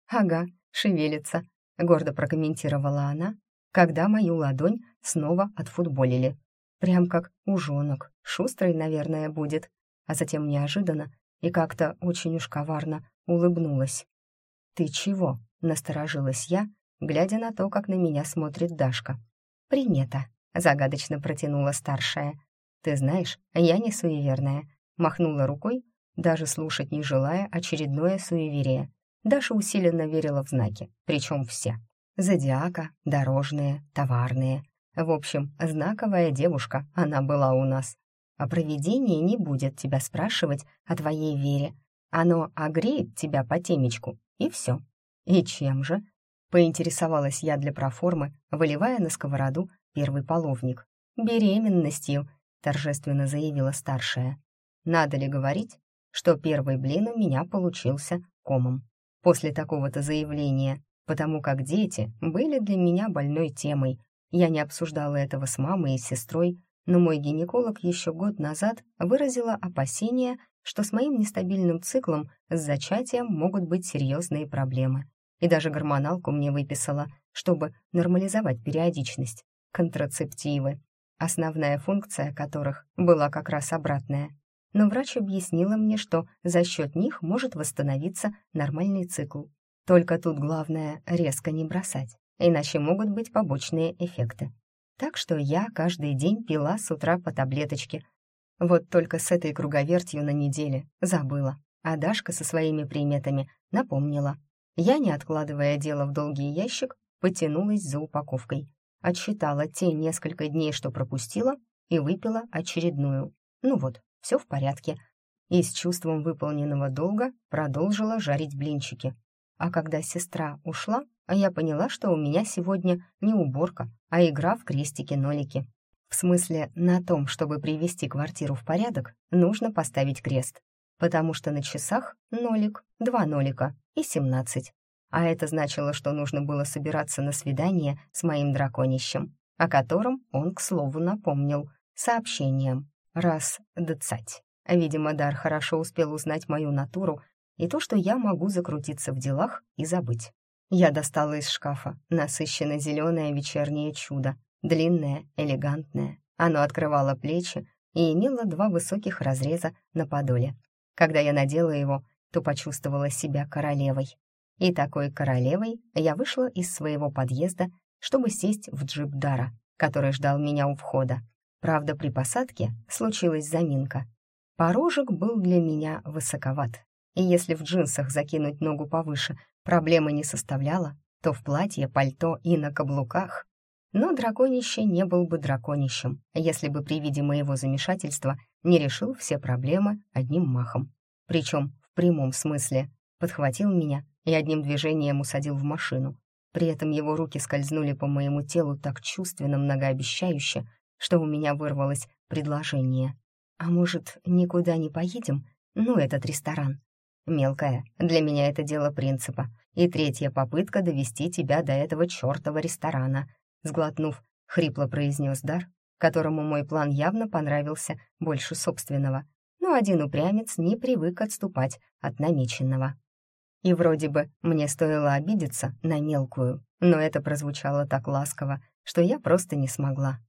«Ага, шевелится», — гордо прокомментировала она, когда мою ладонь снова отфутболили. Прям как ужонок, шустрый, наверное, будет. А затем неожиданно и как-то очень уж коварно улыбнулась. «Ты чего?» — насторожилась я, глядя на то, как на меня смотрит Дашка. «Примета», — загадочно протянула старшая. «Ты знаешь, я не суеверная», — махнула рукой, даже слушать не желая очередное суеверие. Даша усиленно верила в знаки, причем все. Зодиака, дорожные, товарные. В общем, знаковая девушка она была у нас. А провидение не будет тебя спрашивать о твоей вере. Оно огреет тебя по темечку, и все. И чем же? Поинтересовалась я для проформы, выливая на сковороду первый половник. «Беременностью», — торжественно заявила старшая. «Надо ли говорить, что первый блин у меня получился комом?» После такого-то заявления, потому как дети были для меня больной темой. Я не обсуждала этого с мамой и сестрой, но мой гинеколог еще год назад выразила опасения, что с моим нестабильным циклом с зачатием могут быть серьезные проблемы. И даже гормоналку мне выписала, чтобы нормализовать периодичность. Контрацептивы основная функция которых была как раз обратная. Но врач объяснила мне, что за счет них может восстановиться нормальный цикл. Только тут главное резко не бросать, иначе могут быть побочные эффекты. Так что я каждый день пила с утра по таблеточке. Вот только с этой круговертью на неделе забыла, а Дашка со своими приметами напомнила. Я, не откладывая дело в долгий ящик, потянулась за упаковкой отсчитала те несколько дней, что пропустила, и выпила очередную. Ну вот, все в порядке. И с чувством выполненного долга продолжила жарить блинчики. А когда сестра ушла, я поняла, что у меня сегодня не уборка, а игра в крестики-нолики. В смысле, на том, чтобы привести квартиру в порядок, нужно поставить крест. Потому что на часах нолик, два нолика и семнадцать. А это значило, что нужно было собираться на свидание с моим драконищем, о котором он, к слову, напомнил сообщением «раз дцать». Видимо, Дар хорошо успел узнать мою натуру и то, что я могу закрутиться в делах и забыть. Я достала из шкафа насыщенно зеленое вечернее чудо, длинное, элегантное. Оно открывало плечи и имело два высоких разреза на подоле. Когда я надела его, то почувствовала себя королевой. И такой королевой я вышла из своего подъезда, чтобы сесть в джип Дара, который ждал меня у входа. Правда, при посадке случилась заминка. Порожек был для меня высоковат, и если в джинсах закинуть ногу повыше проблемы не составляла, то в платье, пальто и на каблуках. Но драконище не был бы драконищем, если бы при виде моего замешательства не решил все проблемы одним махом. Причем в прямом смысле подхватил меня и одним движением усадил в машину. При этом его руки скользнули по моему телу так чувственно многообещающе, что у меня вырвалось предложение. «А может, никуда не поедем? Ну, этот ресторан». «Мелкая, для меня это дело принципа. И третья попытка довести тебя до этого чертова ресторана», сглотнув, хрипло произнес Дар, которому мой план явно понравился больше собственного. Но один упрямец не привык отступать от намеченного. И вроде бы мне стоило обидеться на мелкую, но это прозвучало так ласково, что я просто не смогла.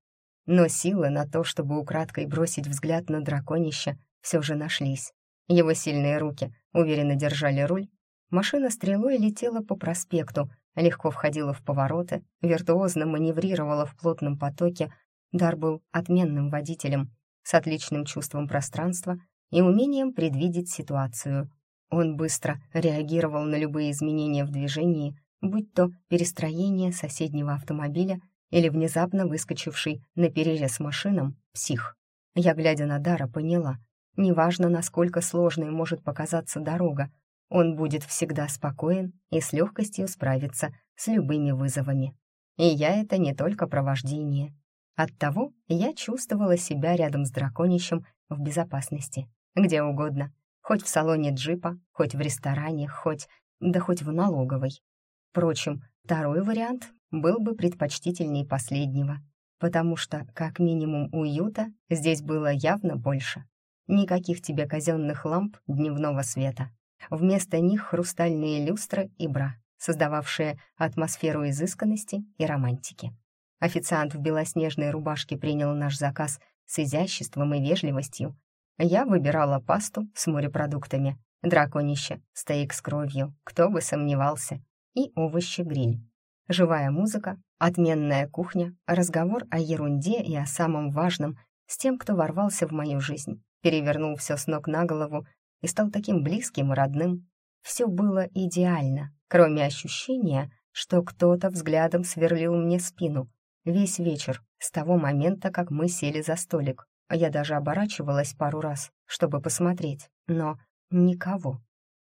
Но силы на то, чтобы украдкой бросить взгляд на драконище, все же нашлись. Его сильные руки уверенно держали руль. Машина стрелой летела по проспекту, легко входила в повороты, виртуозно маневрировала в плотном потоке. Дар был отменным водителем, с отличным чувством пространства и умением предвидеть ситуацию. Он быстро реагировал на любые изменения в движении, будь то перестроение соседнего автомобиля или внезапно выскочивший на перерез машинам псих. Я, глядя на Дара, поняла, неважно, насколько сложной может показаться дорога, он будет всегда спокоен и с легкостью справится с любыми вызовами. И я это не только про вождение. Оттого я чувствовала себя рядом с драконищем в безопасности, где угодно, Хоть в салоне джипа, хоть в ресторане, хоть... да хоть в налоговой. Впрочем, второй вариант был бы предпочтительней последнего, потому что, как минимум, уюта здесь было явно больше. Никаких тебе казенных ламп дневного света. Вместо них хрустальные люстры и бра, создававшие атмосферу изысканности и романтики. Официант в белоснежной рубашке принял наш заказ с изяществом и вежливостью. Я выбирала пасту с морепродуктами, драконище, стейк с кровью, кто бы сомневался, и овощи-гриль. Живая музыка, отменная кухня, разговор о ерунде и о самом важном с тем, кто ворвался в мою жизнь, перевернул все с ног на голову и стал таким близким и родным. Все было идеально, кроме ощущения, что кто-то взглядом сверлил мне спину. Весь вечер, с того момента, как мы сели за столик. Я даже оборачивалась пару раз, чтобы посмотреть, но никого.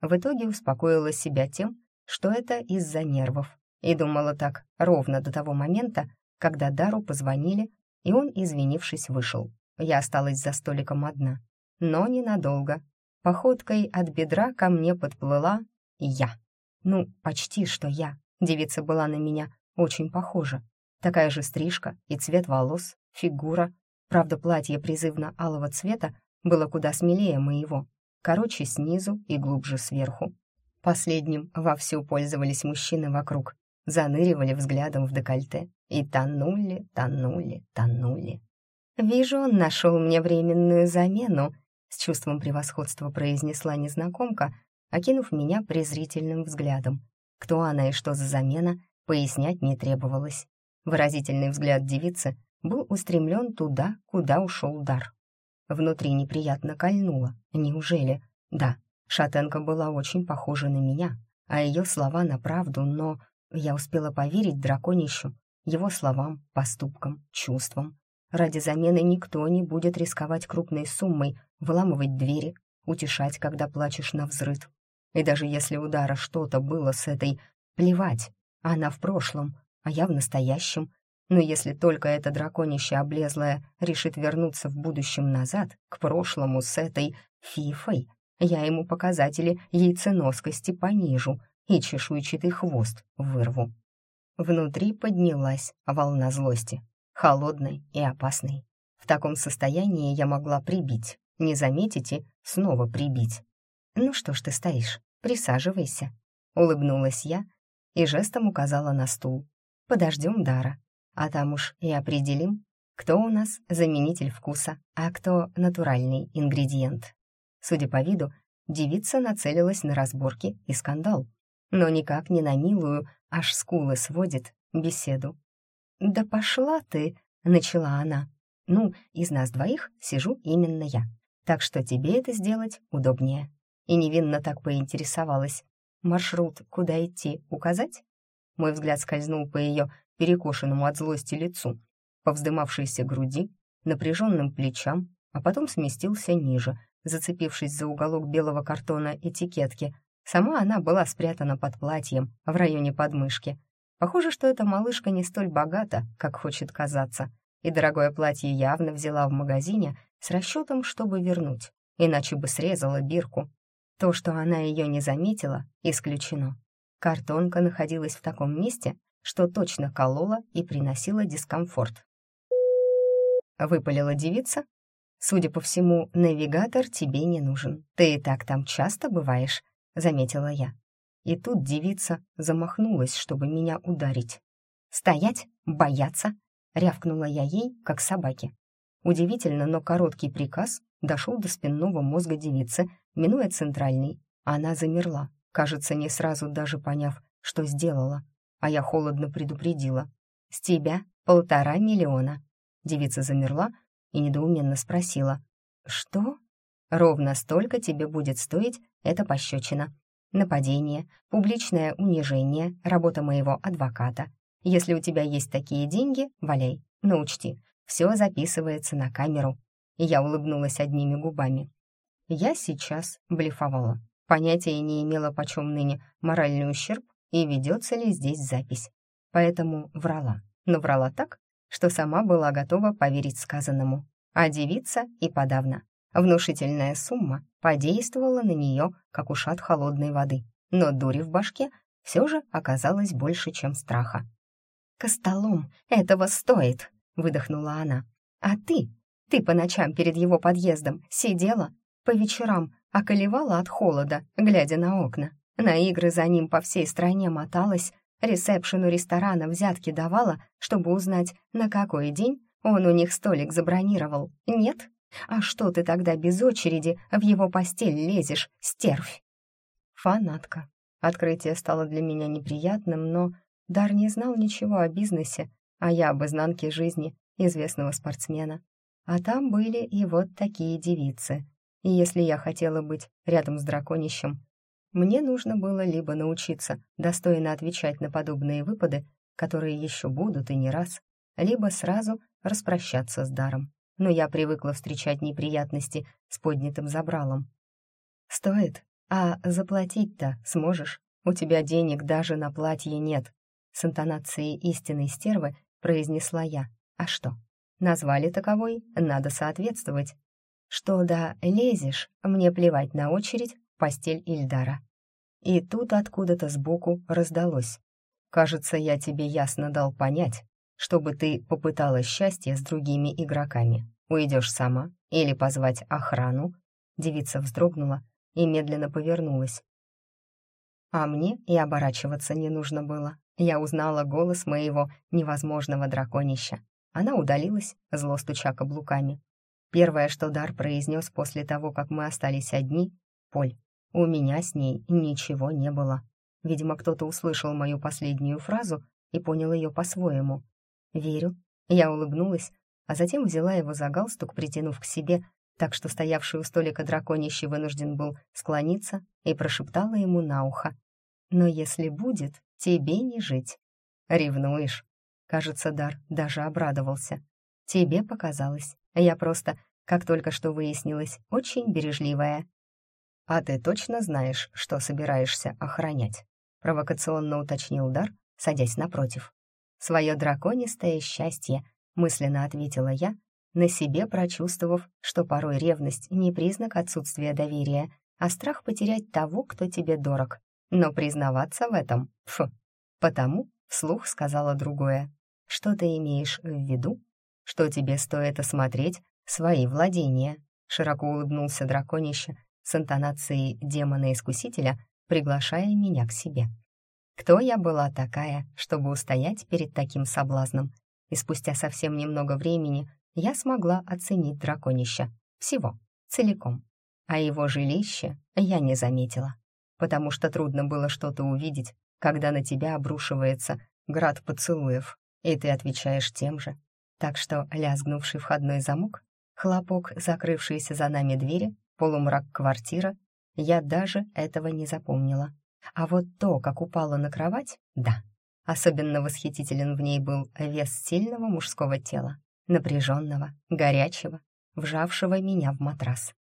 В итоге успокоила себя тем, что это из-за нервов, и думала так ровно до того момента, когда Дару позвонили, и он, извинившись, вышел. Я осталась за столиком одна. Но ненадолго. Походкой от бедра ко мне подплыла я. Ну, почти что я. Девица была на меня очень похожа. Такая же стрижка и цвет волос, фигура. Правда, платье призывно-алого цвета было куда смелее моего. Короче снизу и глубже сверху. Последним вовсю пользовались мужчины вокруг, заныривали взглядом в декольте и тонули, тонули, тонули. «Вижу, он нашел мне временную замену», — с чувством превосходства произнесла незнакомка, окинув меня презрительным взглядом. Кто она и что за замена, пояснять не требовалось. Выразительный взгляд девицы был устремлен туда, куда ушел дар. Внутри неприятно кольнуло. Неужели? Да, Шатенка была очень похожа на меня, а ее слова на правду, но я успела поверить драконищу, его словам, поступкам, чувствам. Ради замены никто не будет рисковать крупной суммой, выламывать двери, утешать, когда плачешь на взрыв. И даже если удара что-то было с этой, плевать, она в прошлом, а я в настоящем. Но если только эта драконище облезлая решит вернуться в будущем назад, к прошлому с этой фифой, я ему показатели яйценоскости понижу и чешуйчатый хвост вырву. Внутри поднялась волна злости, холодной и опасной. В таком состоянии я могла прибить, не заметите, снова прибить. «Ну что ж ты стоишь, присаживайся», — улыбнулась я и жестом указала на стул. «Подождем Дара, а там уж и определим, кто у нас заменитель вкуса, а кто натуральный ингредиент». Судя по виду, девица нацелилась на разборки и скандал, но никак не на милую, аж скулы сводит, беседу. «Да пошла ты!» — начала она. «Ну, из нас двоих сижу именно я, так что тебе это сделать удобнее». И невинно так поинтересовалась. «Маршрут, куда идти, указать?» Мой взгляд скользнул по ее перекошенному от злости лицу, по вздымавшейся груди, напряженным плечам, а потом сместился ниже, зацепившись за уголок белого картона этикетки. Сама она была спрятана под платьем, в районе подмышки. Похоже, что эта малышка не столь богата, как хочет казаться, и дорогое платье явно взяла в магазине с расчетом, чтобы вернуть, иначе бы срезала бирку. То, что она ее не заметила, исключено. Картонка находилась в таком месте, что точно колола и приносила дискомфорт. Выпалила девица, Судя по всему, навигатор тебе не нужен. Ты и так там часто бываешь, заметила я. И тут девица замахнулась, чтобы меня ударить. «Стоять! Бояться!» — рявкнула я ей, как собаке. Удивительно, но короткий приказ дошел до спинного мозга девицы, минуя центральный. Она замерла, кажется, не сразу даже поняв, что сделала. А я холодно предупредила. «С тебя полтора миллиона». Девица замерла, и недоуменно спросила. «Что?» «Ровно столько тебе будет стоить эта пощечина. Нападение, публичное унижение, работа моего адвоката. Если у тебя есть такие деньги, валяй, но учти, все записывается на камеру». Я улыбнулась одними губами. Я сейчас блефовала. Понятия не имела, почем ныне моральный ущерб и ведется ли здесь запись. Поэтому врала. Но врала так, что сама была готова поверить сказанному. А девица и подавно. Внушительная сумма подействовала на нее, как ушат холодной воды. Но дури в башке все же оказалось больше, чем страха. «Костолом этого стоит!» — выдохнула она. «А ты? Ты по ночам перед его подъездом сидела, по вечерам околевала от холода, глядя на окна. На игры за ним по всей стране моталась, ресепшену ресторана взятки давала, чтобы узнать, на какой день он у них столик забронировал? Нет? А что ты тогда без очереди в его постель лезешь, стервь?» Фанатка. Открытие стало для меня неприятным, но Дар не знал ничего о бизнесе, а я об изнанке жизни известного спортсмена. А там были и вот такие девицы. И если я хотела быть рядом с драконищем, мне нужно было либо научиться достойно отвечать на подобные выпады, которые еще будут и не раз, либо сразу распрощаться с даром. Но я привыкла встречать неприятности с поднятым забралом. «Стоит? А заплатить-то сможешь? У тебя денег даже на платье нет», с интонацией истинной стервы произнесла я. «А что? Назвали таковой, надо соответствовать. Что да, лезешь, мне плевать на очередь, постель Ильдара». И тут откуда-то сбоку раздалось. «Кажется, я тебе ясно дал понять, чтобы ты попыталась счастье с другими игроками. Уйдешь сама или позвать охрану?» Девица вздрогнула и медленно повернулась. А мне и оборачиваться не нужно было. Я узнала голос моего невозможного драконища. Она удалилась, зло стуча каблуками. Первое, что Дар произнес после того, как мы остались одни — «Поль, у меня с ней ничего не было». Видимо, кто-то услышал мою последнюю фразу и понял ее по-своему. «Верю». Я улыбнулась, а затем взяла его за галстук, притянув к себе, так что стоявший у столика драконище вынужден был склониться и прошептала ему на ухо. «Но если будет, тебе не жить». «Ревнуешь?» Кажется, Дар даже обрадовался. «Тебе показалось. Я просто, как только что выяснилось, очень бережливая». «А ты точно знаешь, что собираешься охранять?» Провокационно уточнил Дар, садясь напротив. «Свое драконистое счастье», — мысленно ответила я, на себе прочувствовав, что порой ревность не признак отсутствия доверия, а страх потерять того, кто тебе дорог. Но признаваться в этом, фу, потому вслух сказала другое. Что ты имеешь в виду? Что тебе стоит осмотреть свои владения? Широко улыбнулся драконище с интонацией демона-искусителя, приглашая меня к себе. Кто я была такая, чтобы устоять перед таким соблазном? И спустя совсем немного времени я смогла оценить драконище. Всего, целиком. А его жилище я не заметила потому что трудно было что-то увидеть, когда на тебя обрушивается град поцелуев, и ты отвечаешь тем же. Так что лязгнувший входной замок, хлопок, закрывшиеся за нами двери, полумрак квартира, я даже этого не запомнила. А вот то, как упала на кровать, да. Особенно восхитителен в ней был вес сильного мужского тела, напряженного, горячего, вжавшего меня в матрас.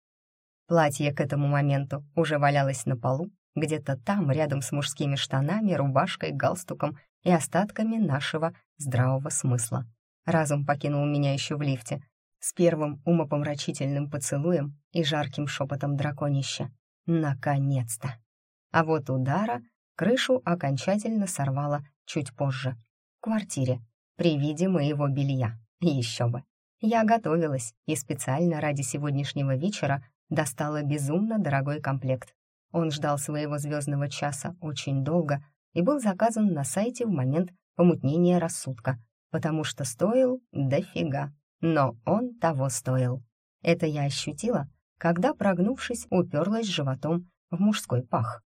Платье к этому моменту уже валялось на полу, где-то там, рядом с мужскими штанами, рубашкой, галстуком и остатками нашего здравого смысла. Разум покинул меня еще в лифте, с первым умопомрачительным поцелуем и жарким шепотом драконища. Наконец-то! А вот удара крышу окончательно сорвало чуть позже. В квартире, при виде моего белья. Еще бы. Я готовилась и специально ради сегодняшнего вечера достала безумно дорогой комплект. Он ждал своего звездного часа очень долго и был заказан на сайте в момент помутнения рассудка, потому что стоил дофига. Но он того стоил. Это я ощутила, когда, прогнувшись, уперлась животом в мужской пах.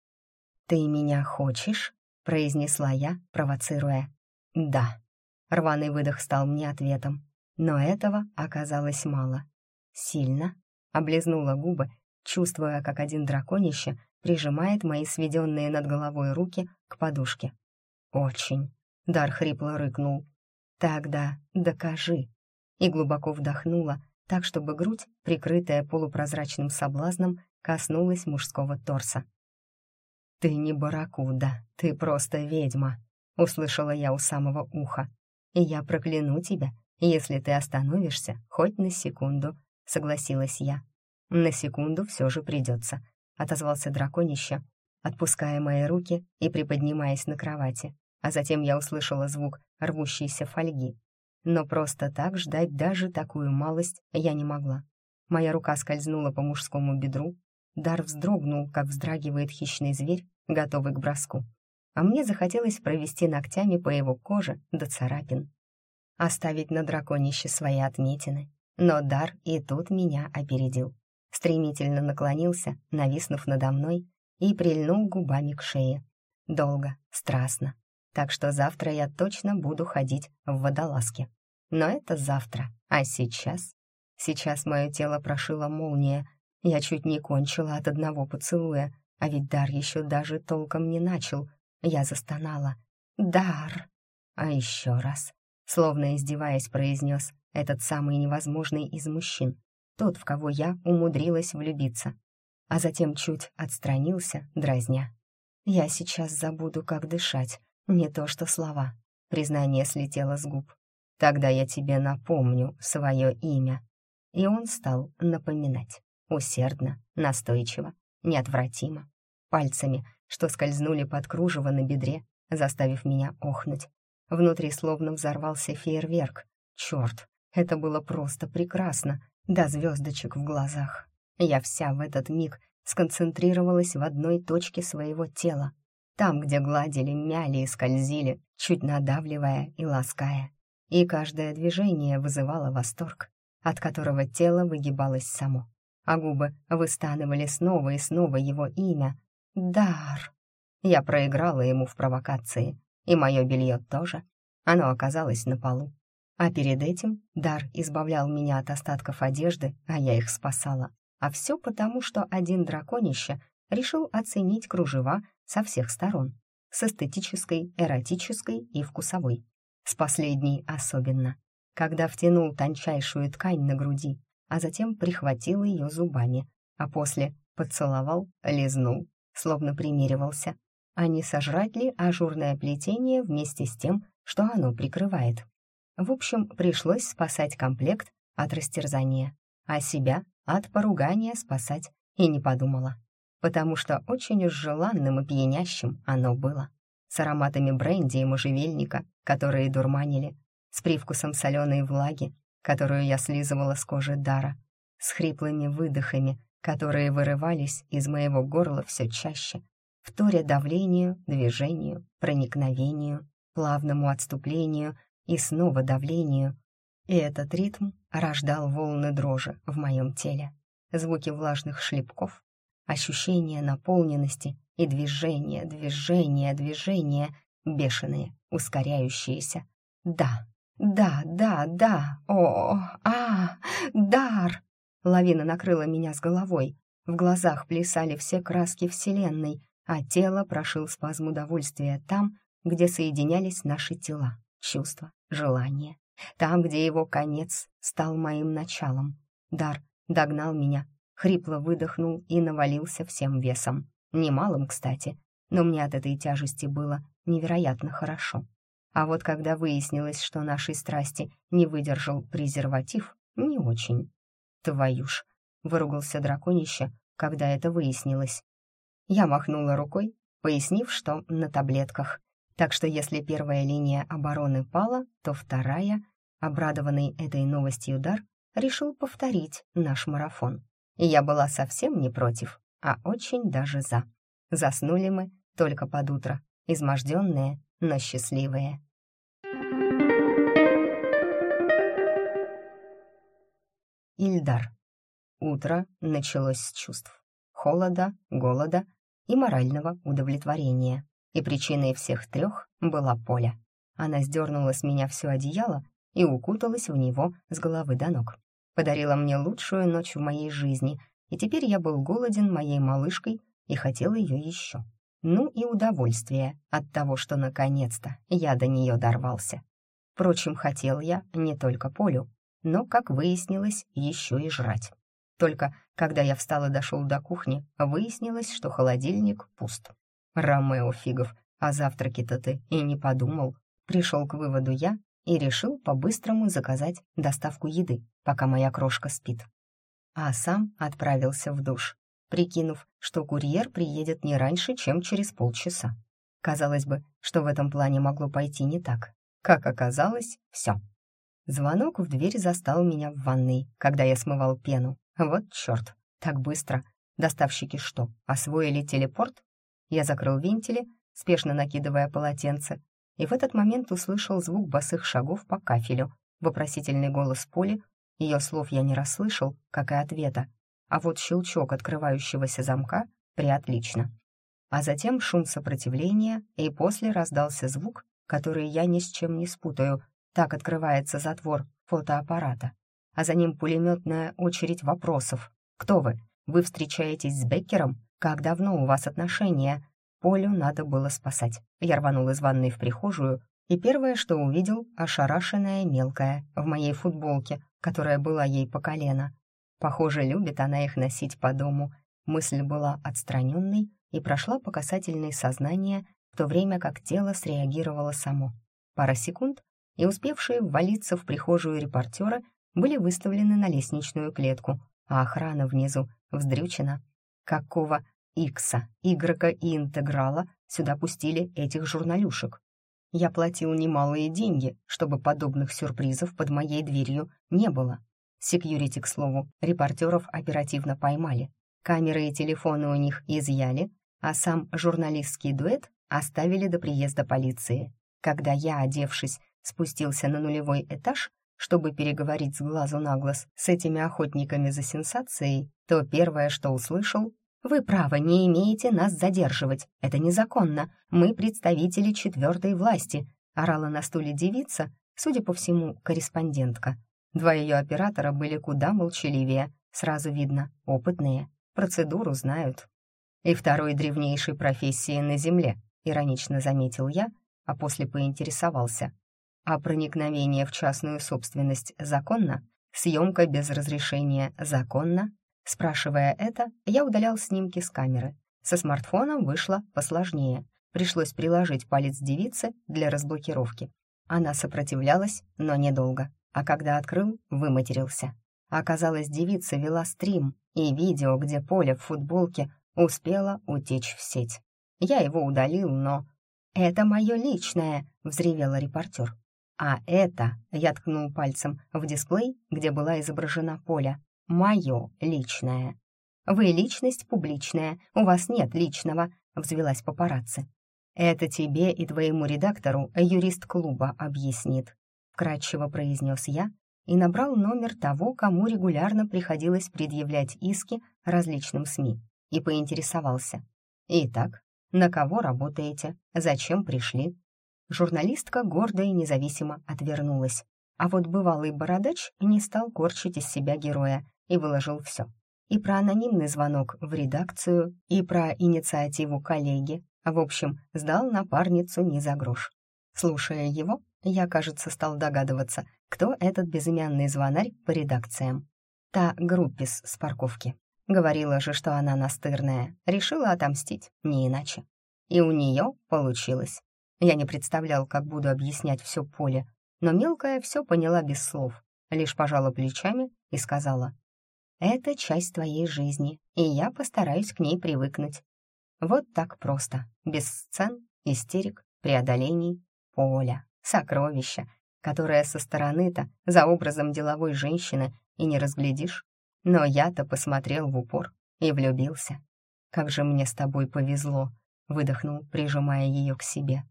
«Ты меня хочешь?» — произнесла я, провоцируя. «Да». Рваный выдох стал мне ответом. Но этого оказалось мало. Сильно облизнула губы, чувствуя, как один драконище прижимает мои сведенные над головой руки к подушке. «Очень», — Дар хрипло рыкнул. «Тогда докажи». И глубоко вдохнула, так, чтобы грудь, прикрытая полупрозрачным соблазном, коснулась мужского торса. «Ты не барракуда, ты просто ведьма», — услышала я у самого уха. «И я прокляну тебя, если ты остановишься хоть на секунду», — согласилась я. «На секунду все же придется, отозвался драконище, отпуская мои руки и приподнимаясь на кровати. А затем я услышала звук рвущейся фольги. Но просто так ждать даже такую малость я не могла. Моя рука скользнула по мужскому бедру, дар вздрогнул, как вздрагивает хищный зверь, готовый к броску. а мне захотелось провести ногтями по его коже до царапин. Оставить на драконище свои отметины. Но дар и тут меня опередил. Стремительно наклонился, нависнув надо мной, и прильнул губами к шее. Долго, страстно. Так что завтра я точно буду ходить в водолазке. Но это завтра, а сейчас... Сейчас мое тело прошила молния. Я чуть не кончила от одного поцелуя, а ведь дар еще даже толком не начал. Я застонала. «Дар!» А еще раз, словно издеваясь, произнес этот самый невозможный из мужчин, тот, в кого я умудрилась влюбиться. А затем чуть отстранился, дразня. «Я сейчас забуду, как дышать, не то что слова». Признание слетело с губ. «Тогда я тебе напомню свое имя». И он стал напоминать. Усердно, настойчиво, неотвратимо. Пальцами, что скользнули под кружево на бедре, заставив меня охнуть. Внутри словно взорвался фейерверк. Черт, это было просто прекрасно, до звездочек в глазах. Я вся в этот миг сконцентрировалась в одной точке своего тела, там, где гладили, мяли и скользили, чуть надавливая и лаская. И каждое движение вызывало восторг, от которого тело выгибалось само, а губы выстанывали снова и снова его имя — Дар. Я проиграла ему в провокации, и мое белье тоже. Оно оказалось на полу. А перед этим Дар избавлял меня от остатков одежды, а я их спасала. А все потому, что один драконище решил оценить кружева со всех сторон. С эстетической, эротической и вкусовой. С последней особенно. Когда втянул тончайшую ткань на груди, а затем прихватил ее зубами, а после поцеловал, лизнул, словно примеривался. А не сожрать ли ажурное плетение вместе с тем, что оно прикрывает? В общем, пришлось спасать комплект от растерзания, а себя от поругания спасать и не подумала, потому что очень уж желанным и пьянящим оно было, с ароматами бренди и можжевельника, которые дурманили, с привкусом соленой влаги, которую я слизывала с кожи Дара, с хриплыми выдохами, которые вырывались из моего горла все чаще, вторя давлению, движению, проникновению, плавному отступлению — и снова давлению. И этот ритм рождал волны дрожи в моем теле, звуки влажных шлепков, ощущение наполненности и движение, движение, движение, бешеные, ускоряющиеся. Да, да, да, да, о, а, дар! Лавина накрыла меня с головой, в глазах плясали все краски Вселенной, а тело прошил спазм удовольствия там, где соединялись наши тела чувства, желания. Там, где его конец стал моим началом. Дар догнал меня, хрипло выдохнул и навалился всем весом. Немалым, кстати, но мне от этой тяжести было невероятно хорошо. А вот когда выяснилось, что нашей страсти не выдержал презерватив, не очень. «Твою ж!» — выругался драконище, когда это выяснилось. Я махнула рукой, пояснив, что на таблетках, так что если первая линия обороны пала, то вторая, обрадованный этой новостью дар, решил повторить наш марафон. И я была совсем не против, а очень даже за. Заснули мы только под утро, изможденные, но счастливые. Ильдар. Утро началось с чувств. Холода, голода и морального удовлетворения. И причиной всех трех была Поля. Она сдернула с меня все одеяло и укуталась в него с головы до ног. Подарила мне лучшую ночь в моей жизни, и теперь я был голоден моей малышкой и хотел ее еще. Ну и удовольствие от того, что наконец-то я до нее дорвался. Впрочем, хотел я не только Полю, но, как выяснилось, еще и жрать. Только когда я встал и дошел до кухни, выяснилось, что холодильник пуст. Ромео Фигов, о завтраке-то ты и не подумал. Пришел к выводу я и решил по-быстрому заказать доставку еды, пока моя крошка спит. А сам отправился в душ, прикинув, что курьер приедет не раньше, чем через полчаса. Казалось бы, что в этом плане могло пойти не так. Как оказалось, все. Звонок в дверь застал меня в ванной, когда я смывал пену. Вот черт, так быстро. Доставщики что, освоили телепорт? Я закрыл вентили, спешно накидывая полотенце, и в этот момент услышал звук босых шагов по кафелю, вопросительный голос Поли. Ее слов я не расслышал, как и ответа, а вот щелчок открывающегося замка приотлично. А затем шум сопротивления, и после раздался звук, который я ни с чем не спутаю. Так открывается затвор фотоаппарата. А за ним пулеметная очередь вопросов. «Кто вы? Вы встречаетесь с Беккером? Как давно у вас отношения?» Полю надо было спасать. Я рванул из ванной в прихожую, и первое, что увидел, ошарашенная мелкая в моей футболке, которая была ей по колено. Похоже, любит она их носить по дому. Мысль была отстраненной и прошла по касательной сознания, в то время как тело среагировало само. Пара секунд, и успевшие ввалиться в прихожую репортера были выставлены на лестничную клетку, а охрана внизу вздрючена. Какого икса, игрока и интеграла сюда пустили этих журналюшек? Я платил немалые деньги, чтобы подобных сюрпризов под моей дверью не было. Секьюрити, к слову, репортеров оперативно поймали. Камеры и телефоны у них изъяли, а сам журналистский дуэт оставили до приезда полиции. Когда я, одевшись, спустился на нулевой этаж, чтобы переговорить с глазу на глаз с этими охотниками за сенсацией, то первое, что услышал, «Вы право не имеете нас задерживать. Это незаконно. Мы представители четвертой власти», орала на стуле девица, судя по всему, корреспондентка. Два ее оператора были куда молчаливее, сразу видно, опытные, процедуру знают. «И второй древнейшей профессии на Земле», иронично заметил я, а после поинтересовался. А проникновение в частную собственность законно? Съемка без разрешения законно? Спрашивая это, я удалял снимки с камеры. Со смартфоном вышло посложнее. Пришлось приложить палец девицы для разблокировки. Она сопротивлялась, но недолго. А когда открыл, выматерился. Оказалось, девица вела стрим, и видео, где Поля в футболке успела утечь в сеть. Я его удалил, но... «Это мое личное!» — взревела репортер. А это, я ткнул пальцем в дисплей, где была изображена Поля, мое личное. Вы личность публичная, у вас нет личного, взвелась папарацци. Это тебе и твоему редактору юрист клуба объяснит, вкратчиво произнес я и набрал номер того, кому регулярно приходилось предъявлять иски различным СМИ, и поинтересовался. «Итак, на кого работаете? Зачем пришли?» Журналистка гордо и независимо отвернулась. А вот бывалый бородач не стал корчить из себя героя и выложил все. И про анонимный звонок в редакцию, и про инициативу коллеги. В общем, сдал напарницу не за грош. Слушая его, я, кажется, стал догадываться, кто этот безымянный звонарь по редакциям. Та группис с парковки. Говорила же, что она настырная, решила отомстить, не иначе. И у нее получилось. Я не представлял, как буду объяснять все поле, но мелкая все поняла без слов, лишь пожала плечами и сказала, «Это часть твоей жизни, и я постараюсь к ней привыкнуть». Вот так просто, без сцен, истерик, преодолений, поля, сокровища, которое со стороны-то за образом деловой женщины и не разглядишь. Но я-то посмотрел в упор и влюбился. «Как же мне с тобой повезло!» — выдохнул, прижимая ее к себе.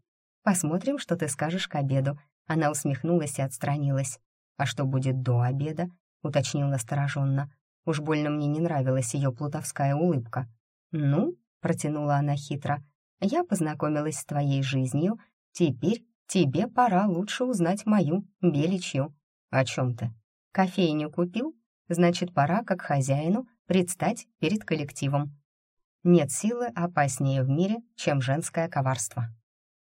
Посмотрим, что ты скажешь к обеду». Она усмехнулась и отстранилась. «А что будет до обеда?» — уточнил настороженно. Уж больно мне не нравилась ее плутовская улыбка. «Ну», — протянула она хитро, — «я познакомилась с твоей жизнью. Теперь тебе пора лучше узнать мою, беличью». «О чем ты?» «Кофейню купил? Значит, пора, как хозяину, предстать перед коллективом». Нет силы опаснее в мире, чем женское коварство.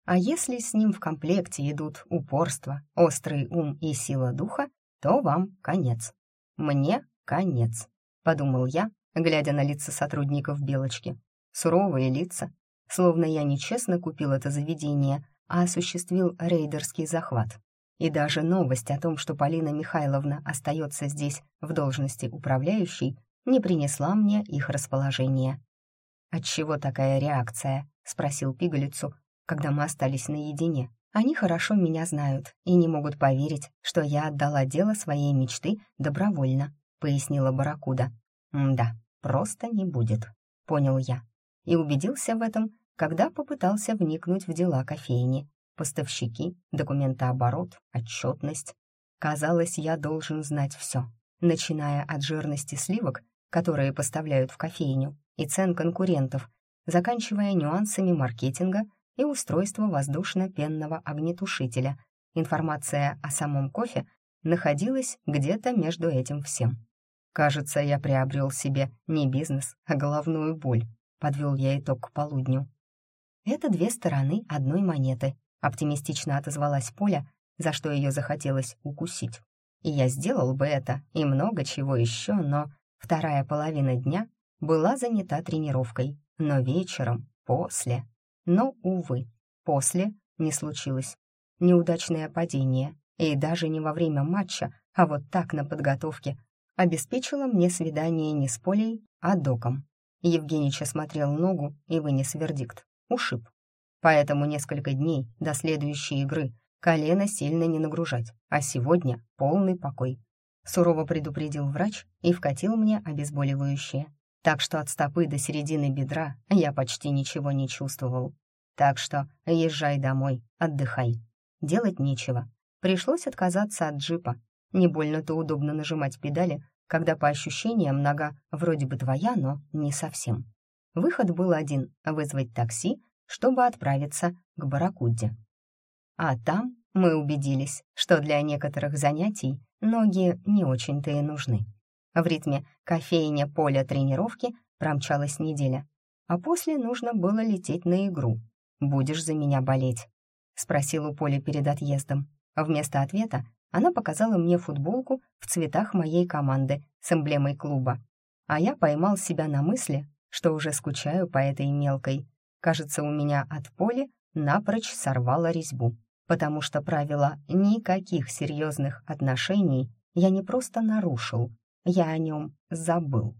А если с ним в комплекте идут упорство, острый ум и сила духа, то вам конец. Мне конец, подумал я, глядя на лица сотрудников «Белочки». Суровые лица, словно я нечестно купил это заведение, а осуществил рейдерский захват. И даже новость о том, что Полина Михайловна остается здесь в должности управляющей, не принесла мне их расположения. «Отчего такая реакция?» — спросил пигалицу, когда мы остались наедине. Они хорошо меня знают и не могут поверить, что я отдала дело своей мечты добровольно», — пояснила Баракуда. «Да, просто не будет», — понял я. И убедился в этом, когда попытался вникнуть в дела кофейни. Поставщики, документооборот, отчетность. Казалось, я должен знать все, начиная от жирности сливок, которые поставляют в кофейню, и цен конкурентов, заканчивая нюансами маркетинга и устройства воздушно-пенного огнетушителя. Информация о самом кофе находилась где-то между этим всем. Кажется, я приобрел себе не бизнес, а головную боль. Подвел я итог к полудню. Это две стороны одной монеты, оптимистично отозвалась Поля, за что ее захотелось укусить. И я сделал бы это, и много чего еще, но вторая половина дня была занята тренировкой, но вечером, после. Но, увы, после не случилось. Неудачное падение, и даже не во время матча, а вот так на подготовке, обеспечила мне свидание не с Полей, а доком. Евгенич осмотрел ногу и вынес вердикт. Ушиб. Поэтому несколько дней до следующей игры колено сильно не нагружать, а сегодня полный покой. Сурово предупредил врач и вкатил мне обезболивающее. Так что от стопы до середины бедра я почти ничего не чувствовал. Так что езжай домой, отдыхай. Делать нечего. Пришлось отказаться от джипа. Не больно-то удобно нажимать педали, когда по ощущениям нога вроде бы твоя, но не совсем. Выход был один — вызвать такси, чтобы отправиться к Баракудде. А там мы убедились, что для некоторых занятий ноги не очень-то и нужны. В ритме кофейня поля тренировки промчалась неделя, а после нужно было лететь на игру. «Будешь за меня болеть?» — спросил у Поля перед отъездом. Вместо ответа она показала мне футболку в цветах моей команды с эмблемой клуба. А я поймал себя на мысли, что уже скучаю по этой мелкой. Кажется, у меня от поля напрочь сорвало резьбу, потому что правила никаких серьезных отношений я не просто нарушил, я о нем забыл.